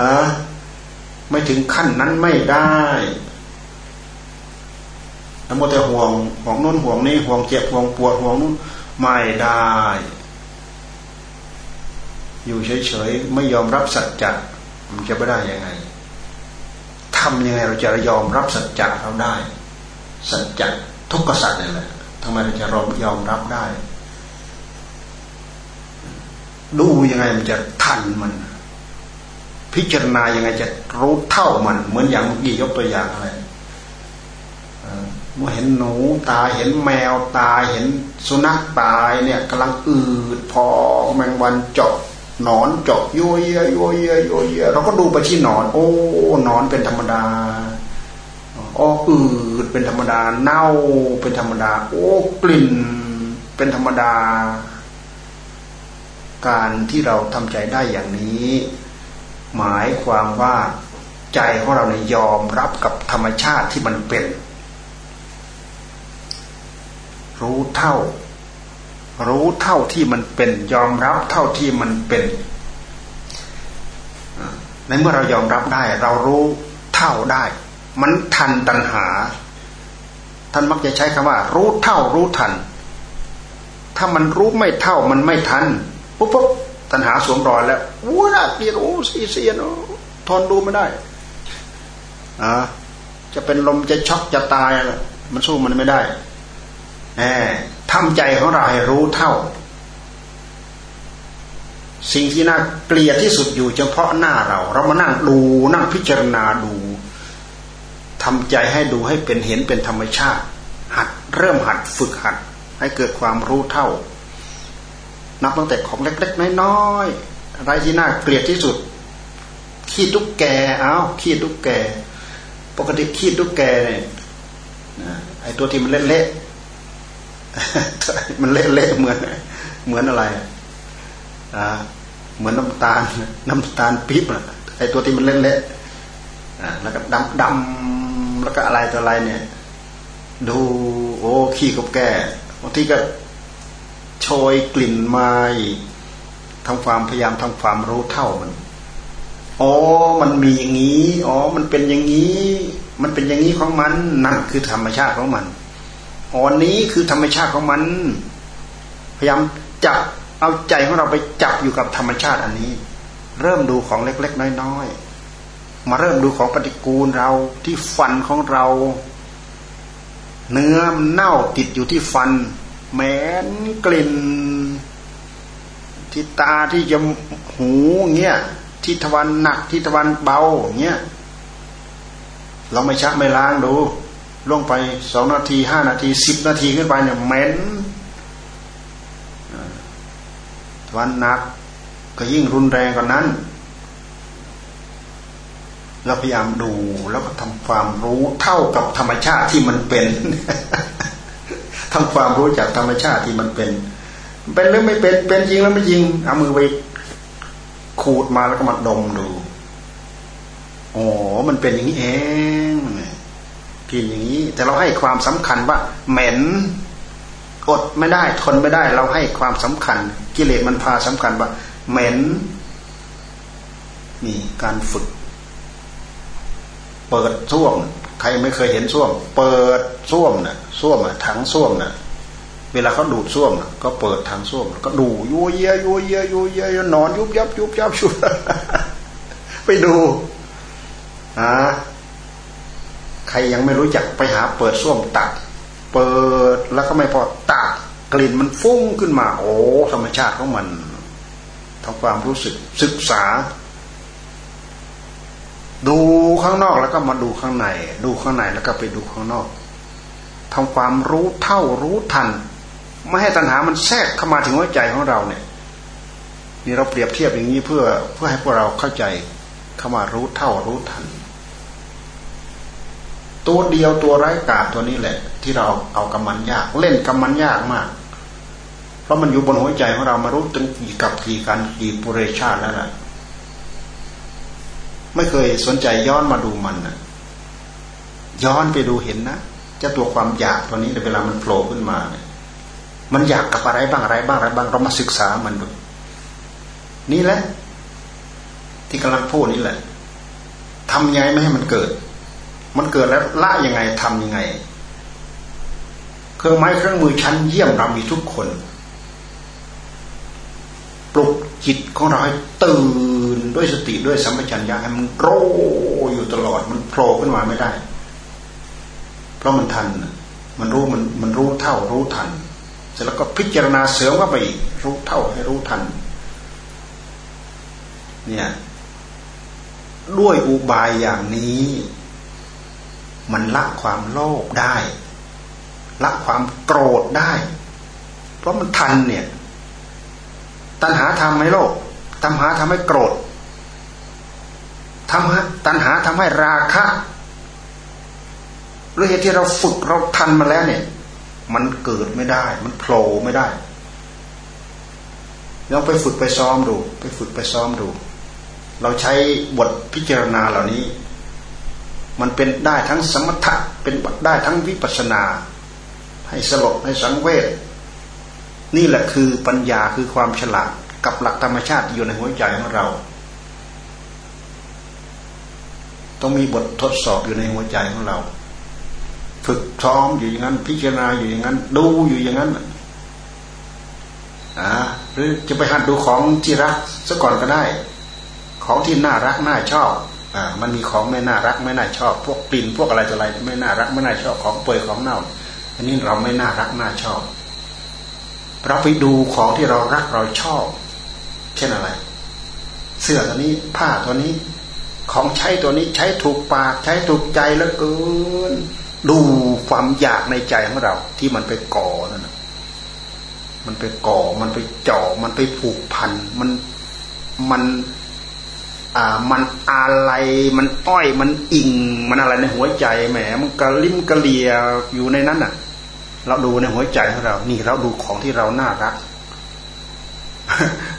A: อะไม่ถึงขั้นนั้นไม่ได้แล้วโมแต่ห่วงห่วงนู้นห่วงนี้ห่วงเจ็บห่วงปวดห่วงนู้นไม่ได้ อยู่เฉยๆไม่ยอมรับสัจจะมันจะไม่ได้ยังไงทำยังไงเราจะยอมรับสัจจะเราได้ สัจจะทุกขสัจนี่แหละทำไมเราจะยอมรับได้ ดูยังไงมันจะทันมัน พิจารณายังไงจะรู้เท่ามัน เหมือนอย่างเมื่อกี้ยกตัวอย่างอะไรเมื่อเห็นหนูตายเห็นแมวตายเห็นสุนัขตายเนี่ยกำลังอืดพอแมงวันเจาะ นอนเจาะโยเยโยเยโยเยเราก็ดูไปที่หนอน โอ้หนอนเป็นธรรมดาอ้ออืดเป็นธรรมดา เน่าเป็นธรรมดา โอ้กลิ่นเป็นธรรมดา การที่เราทำใจได้อย่างนี้ หมายความว่าใจของเราเนี่ยยอมรับกับธรรมชาติที่มันเป็น รู้เท่า รู้เท่าที่มันเป็น ยอมรับเท่าที่มันเป็นในเมื่อเรายอมรับได้ เรารู้เท่าได้ มันทันตัณหา ท่านมักจะใช้คำว่า รู้เท่ารู้ทัน ถ้ามันรู้ไม่เท่ามันไม่ทันปุ๊บปุ๊บตัณหาสวมรอยแล้วว้าเกียรู้สีเสียนทนดูไม่ได้อ่าจะเป็นลมจะช็อกจะตาย มันสู้มันไม่ได้ ทำใจของเราให้รู้เท่า สิ่งที่น่าเกลียดที่สุดอยู่เฉพาะหน้าเรา เรามานั่งดูนั่งพิจารณาดูทำใจให้ดูให้เป็นเห็นเป็นธรรมชาติ หัดเริ่มหัดฝึกหัด ให้เกิดความรู้เท่า นับตั้งแต่ของเล็กๆน้อยๆอะไรที่น่าเกลียดที่สุด ขี้ตุ๊กแกเอาขี้ตุ๊กแก ปกติขี้ตุ๊กแกเนี่ยไอตัวที่มันเละ มันเละๆเหมือนเหมือนอะไรอ่าเหมือนน้ำตาล น้ำตาลปี๊บอะไอตัวที่มันเละๆอ่าแล้วก็ดำดำแล้วก็อะไรตัวอะไรเนี่ย ดูโอ้ขี้กับแก่บางทีก็โชยกลิ่นไม้ทำความพยายามทำความรู้เท่ามันอ๋อ มันมีอย่างนี้ อ๋อ มันเป็นอย่างนี้ มันเป็นอย่างนี้ของมันนั่นคือธรรมชาติของมัน อ๋อนี้คือธรรมชาติของมัน พยายามจับเอาใจของเราไปจับอยู่กับธรรมชาติอันนี้ เริ่มดูของเล็ก ๆ น้อยๆมาเริ่มดูของปฏิกูลเราที่ฟันของเรา เนื้อเน่าติดอยู่ที่ฟัน แม้นกลิ่น ที่ตาที่จมหูเงี้ยที่ทวันหนักที่ทวันเบาเงี้ยเราไม่ชักไม่ล้างดู ล่วงไปสองนาทีห้านาทีสิบนาทีขึ้นไปเนี่ยเหม็นวันนักก็ยิ่งรุนแรงกว่านั้น เราพยายามดูแล้วก็ทำความรู้เท่ากับธรรมชาติที่มันเป็นทำความรู้จากธรรมชาติที่มันเป็น เป็นหรือไม่เป็นเป็นจริงแล้วไม่จริงเอามือไปขูดมาแล้วก็มาดมดู อ๋อ มันเป็นอย่างนี้เอง กินอย่างนี้ แต่เราให้ความสำคัญว่าเหม็นอดไม่ได้ทนไม่ได้ เราให้ความสำคัญ กิเลสมันพาสำคัญว่าเหม็นนี่การฝึก เปิดส้วม ใครไม่เคยเห็นส้วม เปิดส้วมนะ่ะส้วมอะถังส้วมนะ่ะ เวลาเขาดูดส้วมก็เปิดถังส้วม ก็ดูยัวเยยยัวเยยยัวเยยนอนยุบยับยุบยับชุบไปดูอ่า ใครยังไม่รู้จักไปหาเปิดส้วมตัก เปิดแล้วก็ไม่พอตักกลิ่นมันฟุ้งขึ้นมา โอ้ธรรมชาติของมันทำความรู้สึกศึกษา ดูข้างนอกแล้วก็มาดูข้างใน ดูข้างในแล้วก็ไปดูข้างนอกทำความรู้เท่ารู้ทัน ไม่ให้ตัณหามันแทรกเข้ามาถึงหัวใจของเราเนี่ยนี่เราเปรียบเทียบอย่างนี้เพื่อเพื่อให้พวกเราเข้าใจเข้ามารู้เท่ารู้ทัน ตัวเดียวตัวไร้กาตัวนี้แหละ ที่เราเอากำมันยาก เล่นกำมันยากมาก เพราะมันอยู่บนหัวใจของเรามารู้ตึงกี่กับกี่กันกี่ปุเรชาติแล้วล่ะไม่เคยสนใจย้อนมาดูมันนะย้อนไปดูเห็นนะเจะตัวความอยากตัวนี้เวลามันโผล่ขึ้นมาเนี่ยมันอยากกับอะไรบ้างอะไรบ้างอะไรบ้างเรามาศึกษามันดูนี่แหละ ที่กำลังพูดนี่แหละทำยังไงไม่ให้มันเกิด มันเกิดแล้วละยังไงทํำยังไง เครื่องไม้เครื่องมือชั้นเยี่ยมเรามีทุกคน ปลุกจิตของเราให้ตื่นด้วยสติด้วยสัมปชัญญะให้มันโรอยู่ตลอด มันโผล่ขึ้นมาไม่ได้ เพราะมันทัน มันรู้มันมันรู้เท่ารู้ทัน เสร็จแล้วก็พิจารณาเสริมเข้าไปอีกรู้เท่าให้รู้ทัน เนี่ย ด้วยอุบายอย่างนี้ มันละความโลภได้ละความโกรธได้ เพราะมันทันเนี่ย ตัณหาทำให้โลภตัณหาทำให้โกรธทำตัณหาทำให้ราคะด้วยเหตุที่เราฝึกเราทันมาแล้วเนี่ย มันเกิดไม่ได้ มันโผล่ไม่ได้ลองไปฝึกไปซ้อมดู ไปฝึกไปซ้อมดู เราใช้บทพิจารณาเหล่านี้ มันเป็นได้ทั้งสมถะเป็นได้ทั้งวิปัสนา ให้สลบให้สังเวชนี่แหละคือปัญญาคือความฉลาดกับหลักธรรมชาติอยู่ในหัวใจของเรา ต้องมีบททดสอบอยู่ในหัวใจของเรา ฝึกซ้อมอยู่อย่างนั้น พิจารณาอยู่อย่างนั้น ดูอยู่อย่างนั้นอ่าหรือจะไปหัดดูของที่รักซะก่อนก็ได้ ของที่น่ารักน่าชอบ อ่ามันมีของไม่น่ารักไม่น่าชอบ พวกกลิ่นพวกอะไรต่ออะไรไม่น่ารักไม่น่าชอบของเปื่อยของเน่า อันนี้เราไม่น่ารักน่าชอบ เราไปดูของที่เรารักเราชอบ เช่นอะไร เสื้อตัวนี้ผ้าตัวนี้ ของใช้ตัวนี้ใช้ถูกปากใช้ถูกใจแล้วเกินดูความอยากในใจของเรา ที่มันไปก่อนั่นมันไปก่อ มันไปเจ่อมันไปผูกพัน มัน มัน อ่ามันอะไรมันอ้อยมันอิ่ง มันอะไรในหัวใจแหมมันกระลิ้มกระเลียอยู่ในนั้นอะ เราดูในหัวใจของเรา นี่เราดูของที่เราน่ารัก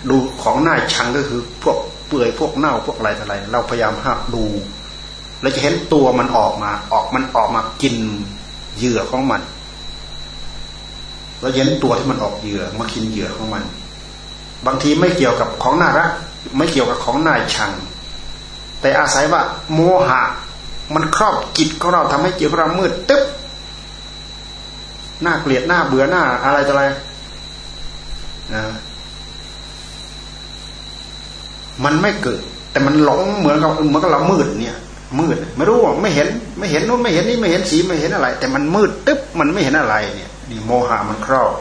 A: ดูของน่าชังก็คือ พวกเปื่อยพวกเน่าพวกอะไรอะไร เราพยายามหักดูเราจะเห็นตัวมันออกมา ออกมันออกมากินเหยื่อของมันเราเห็นตัวที่มันออกเหยื่อมากินเหยื่อของมัน บางทีไม่เกี่ยวกับของน่ารัก ไม่เกี่ยวกับของน่าชัง แต่อาศัยว่าโมหะ มันครอบจิตของเราทำให้จิตของเรามืดตึ๊บหน้าเกลียดหน้าเบื่อหน้าอะไรต่ออะไรนะมันไม่เกิด แต่มันหลงเหมือนกับเหมือนกับเรามืดเนี่ย มืด ไม่รู้ไม่เห็น ไม่เห็นนู้นไม่เห็นนี่ไม่เห็นสีไม่เห็นอะไร แต่มันมืดตึ๊บมันไม่เห็นอะไรเนี่ยนี่โมหะมันครอบ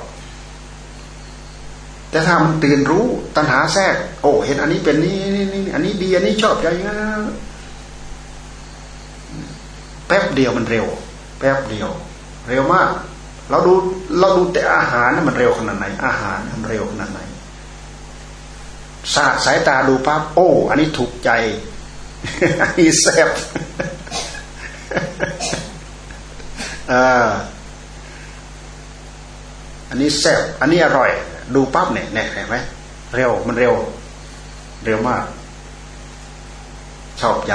A: แต่ถ้ามันตื่นรู้ตัณหาแทรก โอ้เห็นอันนี้เป็นนี่นี่นี่อันนี้ดีอันนี้ชอบใจงั้นแป๊บเดียวมันเร็ว แป๊บเดียว เร็วมาก เราดูเราดูแต่อาหารมันเร็วขนาดไหน อาหารมันเร็วขนาดไหนสาดสายตาดูปั๊บโอ้ อันนี้ถูกใจอันนี้แซ่บอันนี้แซ่บอันนี้อร่อย ดูปั๊บเนี่ยเนี่ยเห็นไหมเร็วมันเร็ว เร็วมาก ชอบใจ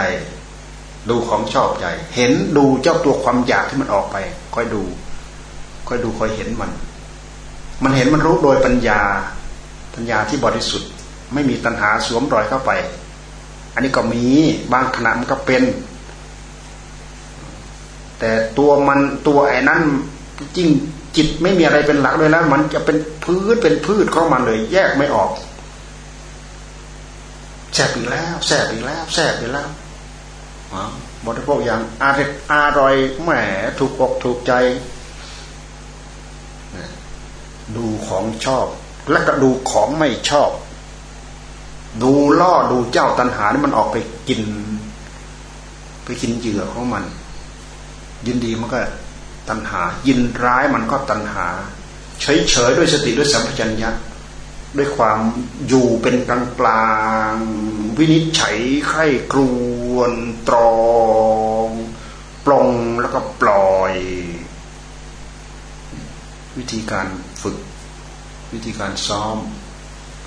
A: ดูของชอบใจ เห็นดูเจ้าตัวความอยากที่มันออกไปค่อยดูค่อยดูค่อยเห็นมัน มันเห็นมันรู้โดยปัญญา ปัญญาที่บริสุทธิ์ ไม่มีตัณหาสวมรอยเข้าไป อันนี้ก็มีบางขณะมันก็เป็น แต่ตัวมันตัวไอ้นั้นจริง จิตไม่มีอะไรเป็นหลักเลยแล้ว มันจะเป็นพืชเป็นพืชของมันเลย แยกไม่ออกแสบอีกแล้วแสบอีกแล้วแสบอีกแล้วบริโภคอย่างอร่อยอร่อยแหมถูกอกถูกใจ ดูของชอบ และก็ดูของไม่ชอบ ดูล่อดูเจ้าตันหานี่มันออกไปกิน ไปกินเหยื่อของมัน ยินดีมันก็ ตันหา ยินร้ายมันก็ตันหา เฉยเฉยด้วยสติด้วยสัมปชัญญะด้วยความอยู่เป็นกลางกลางวินิจฉัยไข้กรวนตรองปลงแล้วก็ปล่อย วิธีการฝึก วิธีการซ้อม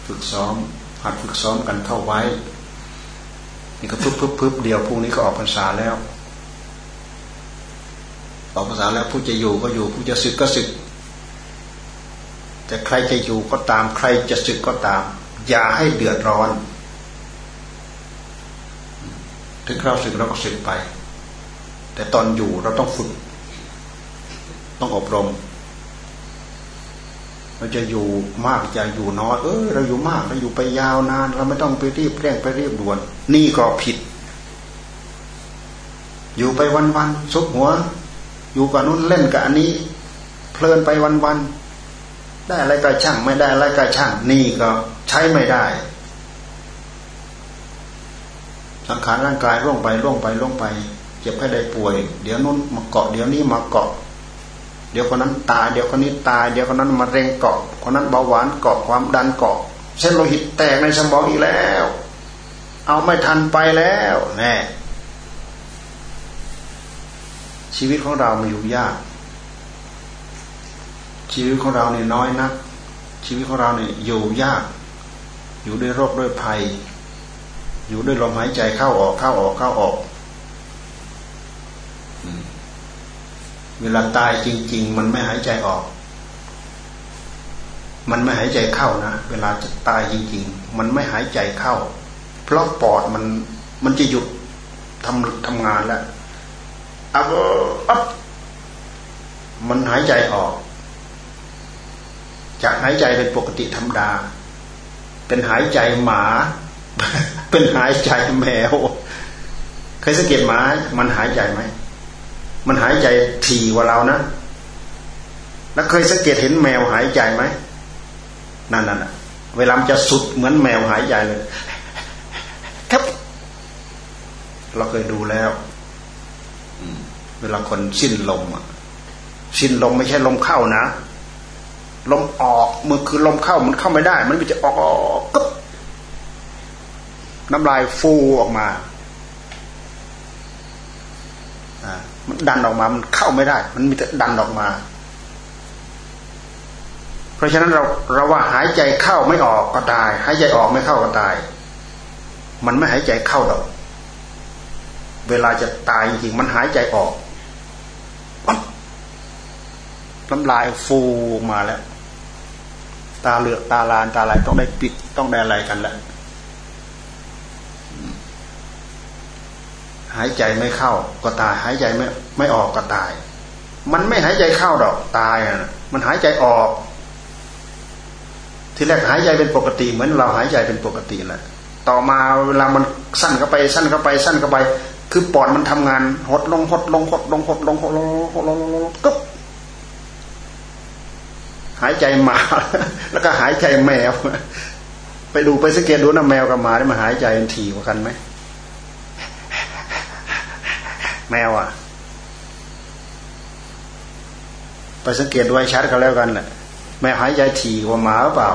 A: ฝึกซ้อมหัดฝึกซ้อมกันเข้าไว้ นี่ก็พึบพึบพึบเดียวพรุ่งนี้ก็ออกพรรษาแล้ว ออกพรรษาแล้วผู้จะอยู่ก็อยู่ ผู้จะศึกก็ศึก แต่ใครจะอยู่ก็ตาม ใครจะศึกก็ตาม อย่าให้เดือดร้อน ถึงเราศึกเราก็ศึกไป แต่ตอนอยู่เราต้องฝึก ต้องอบรม เราจะอยู่มากจะอยู่น้อยเออเราอยู่มากเราอยู่ไปยาวนาน เราไม่ต้องไปรีบเร่งไปรีบด่วน นี่ก็ผิดอยู่ไปวันๆซุกหัว อยู่กับนู้นเล่นกับอันนี้ เพลินไปวันๆได้อะไรก็ช่างไม่ได้อะไรก็ช่างนี่ก็ใช้ไม่ได้ สังขารร่างกายร่วงไปร่วงไปร่วงไป เจ็บแค่ได้ป่วย เดี๋ยวนู้นมาเกาะเดี๋ยวนี้มาเกาะ เดี๋ยวคนนั้นตายเดี๋ยวคนนี้ตาย เดี๋ยวคนนั้นมาเร็งเกาะคนนั้นเบาหวานเกาะความดันเกาะเส้นโลหิตแตกในสมองอีกแล้ว เอาไม่ทันไปแล้วแน่ ชีวิตของเรามันอยู่ยาก ชีวิตของเราเนี่ยน้อยนัก ชีวิตของเราเนี่ยอยู่ยาก อยู่ด้วยโรคด้วยภัย อยู่ด้วยลมหายใจเข้าออกเข้าออกเข้าออกเวลาตายจริง ๆ มันไม่หายใจออก มันไม่หายใจเข้านะ เวลาจะตายจริง ๆ มันไม่หายใจเข้า เพราะปอดมันมันจะหยุดทำทำงานแล้ว อับมันหายใจออก จากหายใจเป็นปกติธรรมดา เป็นหายใจหมา เป็นหายใจแมวเคยสังเกตหมา มันหายใจไหม มันหายใจถี่กว่าเรานะ แล้วเคยสังเกตเห็นแมวหายใจไหม นั่นนั่นเวลามันจะสุดเหมือนแมวหายใจเลยครับเราเคยดูแล้ว เวลาคนสิ้นลมอะ สิ้นลมไม่ใช่ลมเข้านะ ลมออกมือคือลมเข้ามันเข้าไม่ได้มันจะออกกึ๊บน้ำลายฟูออกมาอ่ามันดันออกมา มันเข้าไม่ได้ มันมีแต่ดันออกมา เพราะฉะนั้นเราเราว่าหายใจเข้าไม่ออกก็ตาย หายใจออกไม่เข้าก็ตาย มันไม่หายใจเข้าดอก เวลาจะตายจริงมันหายใจออก น้ำลายฟูมาแล้ว ตาเหลือกตาลานตาอะไหลต้องได้ปิดต้องได้อะไรกันแล้วหายใจไม่เข้าก็ตาย หายใจไม่ไม่ออกก็ตาย มันไม่หายใจเข้าดอกตายอะ มันหายใจออก ทีแรกหายใจเป็นปกติเหมือนเราหายใจเป็นปกติแหละต่อมาเวลามันสั้นเข้าไปสั้นเข้าไป สั้นเข้าไป คือปอดมันทำงานหดลงหดลงหดลงหดลงหดลงหดลงกึ๊บ หายใจหมา แล้วก็หายใจแมว ไปดูไปสังเกตดูนะแมวกับหมาได้มาหายใจถี่กว่ากันไหมแมวอะ ไปสังเกตดูให้ชัดกันแล้วกันแหละแมวหายใจถี่กว่าหมาหรือเปล่า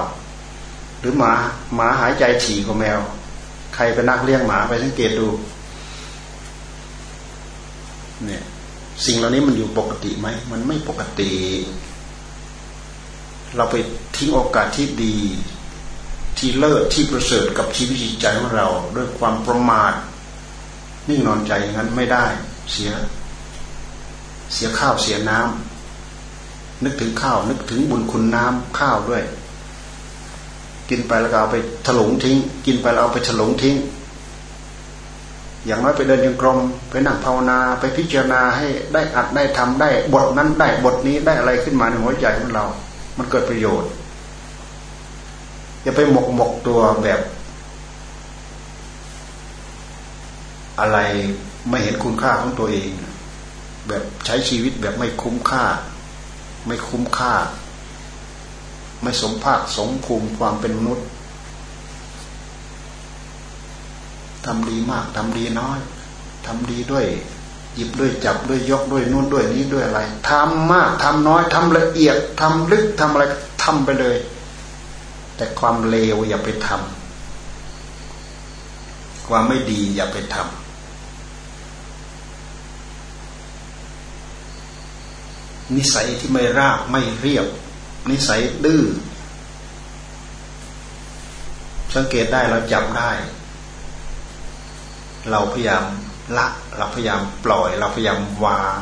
A: หรือหมาหมาหายใจถี่กว่าแมว ใครเป็นนักเลี้ยงหมาไปสังเกตดู เนี่ย สิ่งเหล่านี้มันอยู่ปกติไหม มันไม่ปกติ เราไปทิ้งโอกาสที่ดี ที่เลิศที่ประเสริฐกับชีวิตจิตใจของเรา ด้วยความประมาทนิ่งนอนใจอย่างนั้นไม่ได้เสีย เสียข้าวเสียน้ำนึกถึงข้าว นึกถึงบุญคุณน้ำข้าวด้วย กินไปแล้วเอาไปถลุงทิ้ง กินไปแล้วเอาไปถลุงทิ้ง อย่างน้อยไปเดินยังกรมไปนั่งภาวนาไปพิจารณาให้ได้อัดได้ทำได้บทนั้นได้บทนี้ได้อะไรขึ้นมาในหัวใจของเรา มันเกิดประโยชน์ อย่าไปหมกหมกตัวแบบ อะไรไม่เห็นคุณค่าของตัวเอง แบบใช้ชีวิตแบบไม่คุ้มค่า ไม่คุ้มค่า ไม่สมภาคสมภูมิความเป็นมนุษย์ทำดีมากทำดีน้อยทำดีด้วย หยิบด้วยจับด้วยยกด้วยนู่นด้วยนี้ด้วยอะไรทำมากทำน้อยทำละเอียดทำลึกทำอะไรทำไปเลย แต่ความเลวอย่าไปทำความไม่ดีอย่าไปทำนิสัยที่ไม่ราบไม่เรียบ นิสัยดื้อสังเกตได้เราจับได้ เราพยายาม ละเราพยายามปล่อย เราพยายามวาง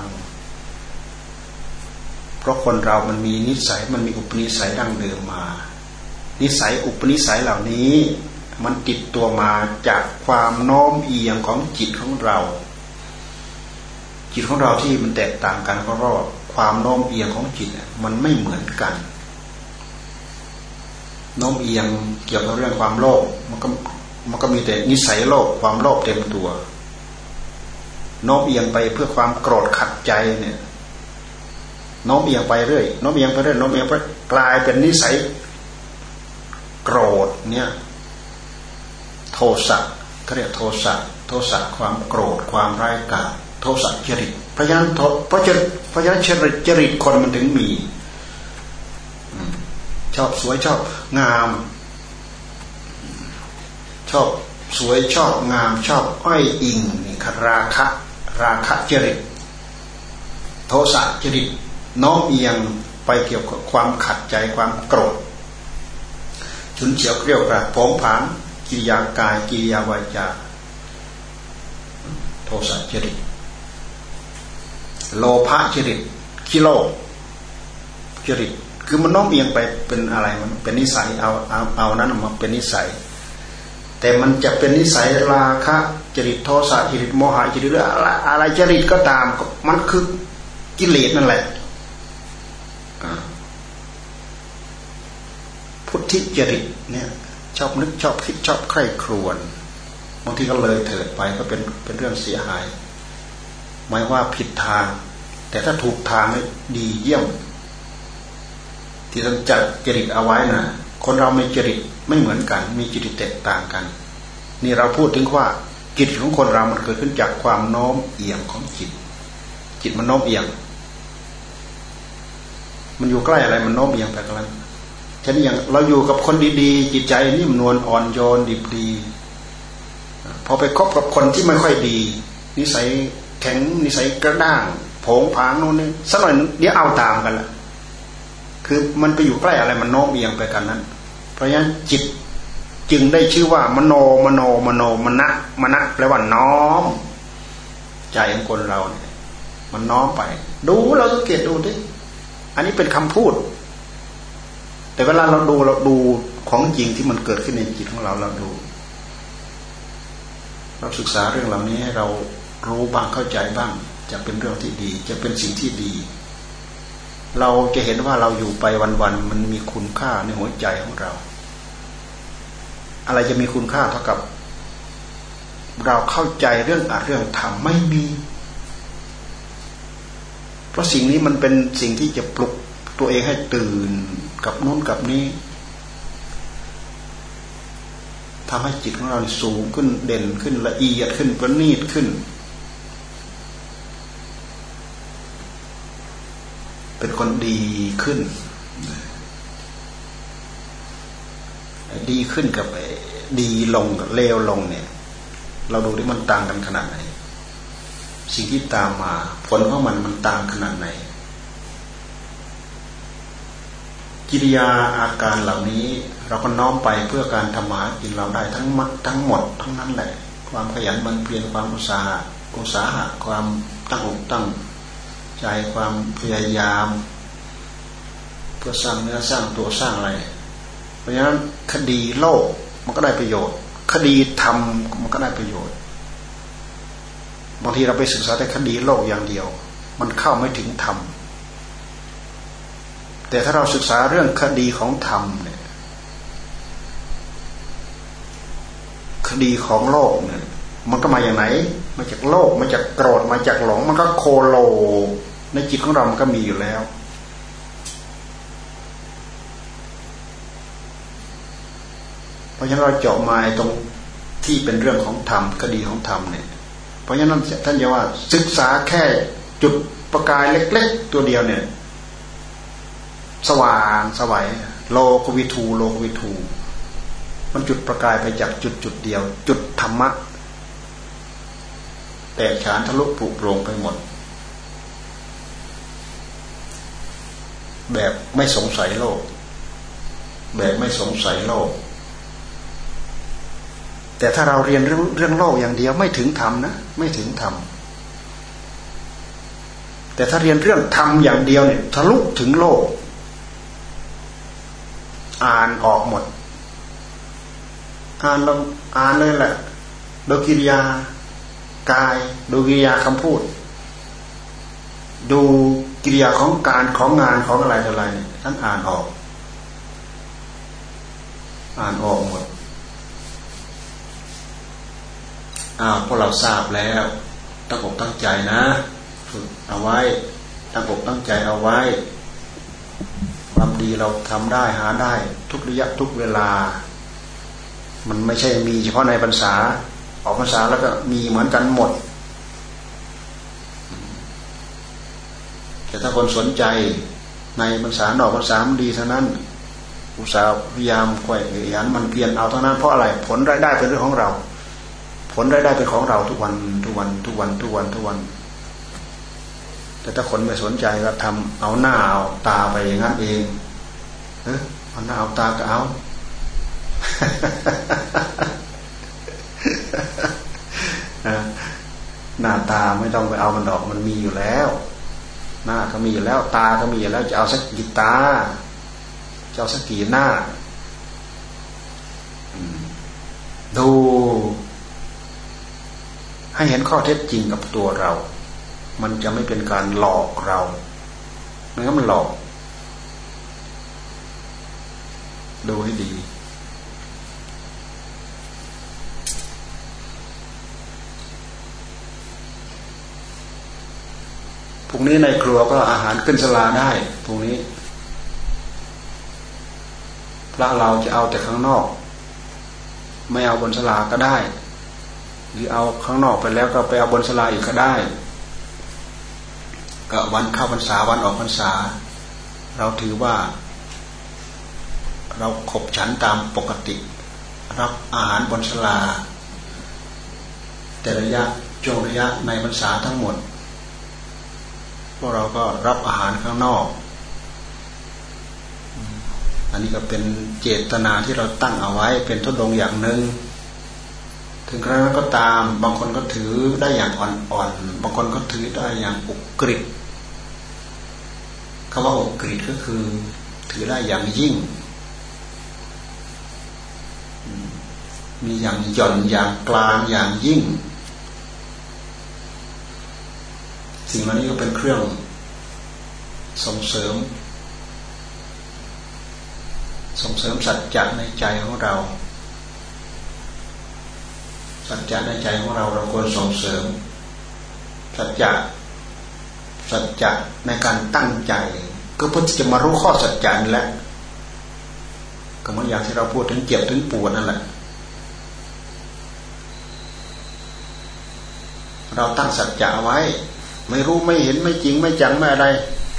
A: เพราะคนเรามันมีนิสัยมันมีอุปนิสัยดั้งเดิมมา นิสัยอุปนิสัยเหล่านี้ มันติดตัวมาจากความโน้มเอียงของจิตของเรา จิตของเราที่มันแตกต่างกันเพราะว่าความโน้มเอียงของจิตมันไม่เหมือนกันโน้มเอียงเกี่ยวกับเรื่องความโลภมันก็มันก็มีแต่นิสัยโลภความโลภเต็มตัว โน้มเอียงไปเพื่อความโกรธขัดใจเนี่ยโน้มเอียงไปเรื่อยโน้มเอียงไปเรื่อยโน้มเอียงไปกลายเป็นนิสัย โกรธเนี่ย โทสะเขาเรียกโทสะโทสะความโกรธความร้ายกาจโทสะจริตพรานั้นเพราะฉะนั้นเพราะฉะนั้นจริตคนมันถึงมีชอบสวยชอบงาม ชอบสวยชอบงามชอบอ้อยอิงนี่คราคะ ราคะจริต โทสะจริตน้อมเอียงไปเกี่ยวกับความขัดใจความโกรธฉุนเฉียวเกลียวกระผงผานกิริยากายกิริยาวาจา โทสะจริต โลภะจริตกิโลจริต คือมันน้อมเอียงไปเป็นอะไรมันเป็นนิสัยเอาเอาเอานั้นมาเป็นนิสัย แต่มันจะเป็นนิสัยราคะจริตโทสะจริตโมหะจริตอะไรอะไรจริตก็ตามมันคือกิเลสนั่นแหละพุทธิจริตเนี่ย ชอบนึกชอบคิดชอบใคร่ครวญบางทีก็เลยเถิดไปก็เป็นเป็นเรื่องเสียหายหมายว่าผิดทาง แต่ถ้าถูกทางดีเยี่ยม ที่ท่านจัดจริตเอาไว้นะ คนเราไม่จริตไม่เหมือนกัน มีจริตแตกต่างกัน นี่เราพูดถึงว่าจิตของคนเรามันเกิดขึ้นจากความโน้มเอียงของจิต จิตมันโน้มเอียง มันอยู่ใกล้อะไรมันโน้มเอียงไปกันฉะนั้นอย่างเราอยู่กับคนดีๆ จิตใจนิ่มนวลอ่อนโยนดีดีพอไปคบกับคนที่ไม่ค่อยดี นิสัยแข็งนิสัยกระด้าง ผงผางโน่นนี่สักหน่อยเดี๋ยวเอาตามกันละ คือมันไปอยู่ใกล้อะไรมันโน้มเอียงไปกันนั้น เพราะฉะนั้นจิตจึงได้ชื่อว่ามโนมโนมโนมณะมณะแปลว่าน้อม ใจของคนเราเนี่ยมันน้อมไป ดูเราสังเกตดูดิอันนี้เป็นคำพูด แต่เวลาเราดูเราดูของจริงที่มันเกิดขึ้นในจิตของเราเราดู เราศึกษาเรื่องเหล่านี้ให้เรารู้บ้างเข้าใจบ้าง จะเป็นเรื่องที่ดี จะเป็นสิ่งที่ดี เราจะเห็นว่าเราอยู่ไปวันๆมันมีคุณค่าในหัวใจของเรา อะไรจะมีคุณค่าเท่ากับ เราเข้าใจเรื่องอะเรื่องธรรมไม่มี เพราะสิ่งนี้มันเป็นสิ่งที่จะปลุกตัวเองให้ตื่นกับนู้นกับนี้ทำให้จิตของเราสูงขึ้นเด่นขึ้นละเอียดขึ้นประณีตขึ้นเป็นคน ดีขึ้น ดีขึ้นกับดีลงกับเลวลงเนี่ย เราดูที่มันต่างกันขนาดไหน สิ่งที่ตามมา ผลของมันมันต่างขนาดไหน กิริยาอาการเหล่านี้ เราก็น้อมไปเพื่อการทำมากินเราได้ทั้งทั้งหมด ทั้งนั้นแหละ ความขยันมันเพียรความอุตสาหะอุตสาหะความตั้งอกตั้งใจความพยายาม เพื่อสร้างเนื้อสร้างตัวสร้างอะไร เพราะฉะนั้นคดีโลกมันก็ได้ประโยชน์ คดีธรรมมันก็ได้ประโยชน์ บางทีเราไปศึกษาแต่คดีโลกอย่างเดียว มันเข้าไม่ถึงธรรมแต่ถ้าเราศึกษาเรื่องคดีของธรรมเนี่ย คดีของโลกเนี่ย มันก็มาอย่างไหน มาจากโลกมาจากโกรธมาจากหลง มันก็โคโล ในจิตของเรามันก็มีอยู่แล้ว เพราะฉะนั้นเราเจาะมาตรงที่เป็นเรื่องของธรรมคดีของธรรมเนี่ยไปราะฉะนั้นท่านจะว่าศึกษาแค่จุดประกายเล็ก ๆ ตัวเดียวเนี่ย สว่างสวัยโลกวิทูโลกวิทูมันจุดประกายไปจากจุดจุดเดียว จุดธรรมะ แตกฉานทะลุปลุกโปร่งไปหมด แบบไม่สงสัยโลก แบบไม่สงสัยโลก แต่ถ้าเราเรียนเรื่องเรื่องโลกอย่างเดียวไม่ถึงธรรมนะไม่ถึงธรรมแต่ถ้าเรียนเรื่องธรรมอย่างเดียวเนี่ยทะลุถึงโลก อ่านออกหมด อ่านลงอ่านเลยแหละดยกิริยา กายดูกิริยาคำพูด ดูกิริยาของการของงานของอะไรอะไรเนี่ยท่านอ่านออก อ่านออกหมด อ้าวพวกเราทราบแล้วตั้งอกตั้งใจนะฝึกเอาไว้ตั้งอกตั้งใจเอาไว้ ความดีเราทำได้หาได้ทุกระยะทุกเวลา มันไม่ใช่มีเฉพาะในพรรษา ออกพรรษาแล้วก็มีเหมือนกันหมด แต่ถ้าคนสนใจในพรรษาหนอกพรรษามันดีเท่านั้น อุตสาห์พยายามค่อยยันมันเพียรเอาเท่านั้นเพราะอะไรผลรายได้เป็นเรื่องของเรา ลรายได้เป็นของเราทุกวันทุกวันทุกวันทุกวันทุกวัน แต่ถ้าคนไม่สนใจก็ทำเอาหน้าเอาตาไปอย่างนั้นเองเออเอาหน้าเอาตาก็เอาหน้าตาไม่ต้องไปเอามันดอกมันมีอยู่แล้ว หน้าก็มีอยู่แล้ว ตาก็มีอยู่แล้วจะเอาสักกี่ตาจะเอาสักกี่หน้าดู ให้เห็นข้อเท็จจริงกับตัวเรา มันจะไม่เป็นการหลอกเราเมื่อมันหลอก ดูให้ดี พรุ่งนี้ในครัวก็อาหารขึ้นสลาได้ พรุ่งนี้ พระเราจะเอาแต่ข้างนอก ไม่เอาบนสลาก็ได้ หรือเอาข้างนอกไปแล้วก็ไปเอาบนสลาอีกก็ได้ ก็วันเข้าพรรษาวันออกพรรษา เราถือว่า เราขบฉันตามปกติ รับอาหารบนสลา แต่ระยะช่วงระยะในพรรษาทั้งหมด พวกเราก็รับอาหารข้างนอก อันนี้ก็เป็นเจตนาที่เราตั้งเอาไว้เป็นทดลองอย่างหนึ่ง ถึงครั้งนั้นก็ตาม บางคนก็ถือได้อย่างอ่อนๆ บางคนก็ถือได้อย่างอุกฤษคำว่าอุกฤษก็คือ ถือได้อย่างยิ่ง มีอย่างหย่อนอย่างกลางอย่างยิ่ง สิ่งเหล่านี้ก็เป็นเครื่องส่งเสริม ส่งเสริมสัจจะในใจของเรา สัจจะในใจของเราเราควรส่งเสริม สัจจะสัจจะในการตั้งใจ ก็เพื่อจะมารู้ข้อสัจจะนี่แหละก็เหมือนอย่างที่เราพูดถึงเจ็บถึงปวดนั่นแหละเราตั้งสัจจะไว้ ไม่รู้ไม่เห็นไม่จริงไม่จังไม่อะไร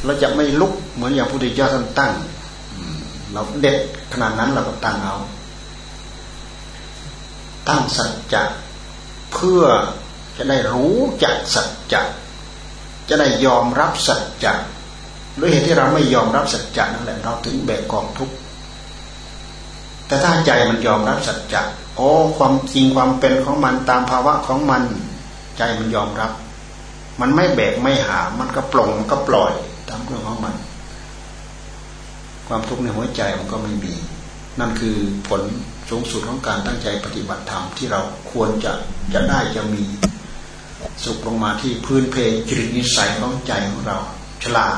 A: เราจะไม่ลุกเหมือนอย่างพุทธเจ้าท่านตั้งเราเด็ดขนาดนั้นเราก็ตั้งเอา ตั้งสัจจะเพื่อจะได้รู้จักสัจจะจะได้ยอมรับสัจจะด้วยเหตุที่เราไม่ยอมรับสัจจะนั่นแหละเราถึงแบกกองทุกข์แต่ถ้าใจมันยอมรับสัจจะโอ้ความจริงความเป็นของมันตามภาวะของมัน ใจมันยอมรับ มันไม่แบกไม่หา มันก็ปลงก็ปล่อยตามเรื่องของมัน ความทุกข์ในหัวใจมันก็ไม่มี นั่นคือผล สูงสุดของการตั้งใจปฏิบัติธรรมที่เราควรจะจะได้จะมีสุขลงมาที่พื้นเพจริตนิสัยของใจของเรา ฉลาด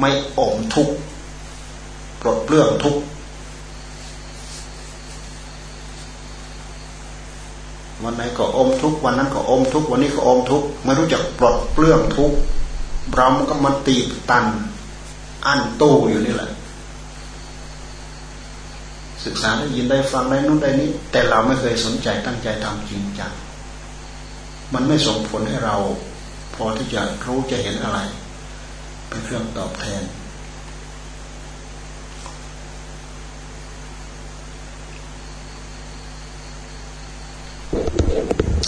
A: ไม่อมทุกข์ปลดเปลื้องทุกข์วันไหนก็อมทุกวันนั้นก็อมทุกวันนี้ก็อมทุกไม่รู้จักปลดเปลื้องทุกเรามันก็มาตีตัน อันตู้อยู่นี่แหละ ศึกษาได้ยินได้ฟังได้นู้นได้นี้ แต่เราไม่เคยสนใจตั้งใจทำจริงจังมันไม่ส่งผลให้เรา พอที่จะรู้จะเห็นอะไร เป็นเครื่องตอบแทน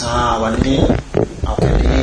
A: อ่า วันนี้ เอาแค่นี้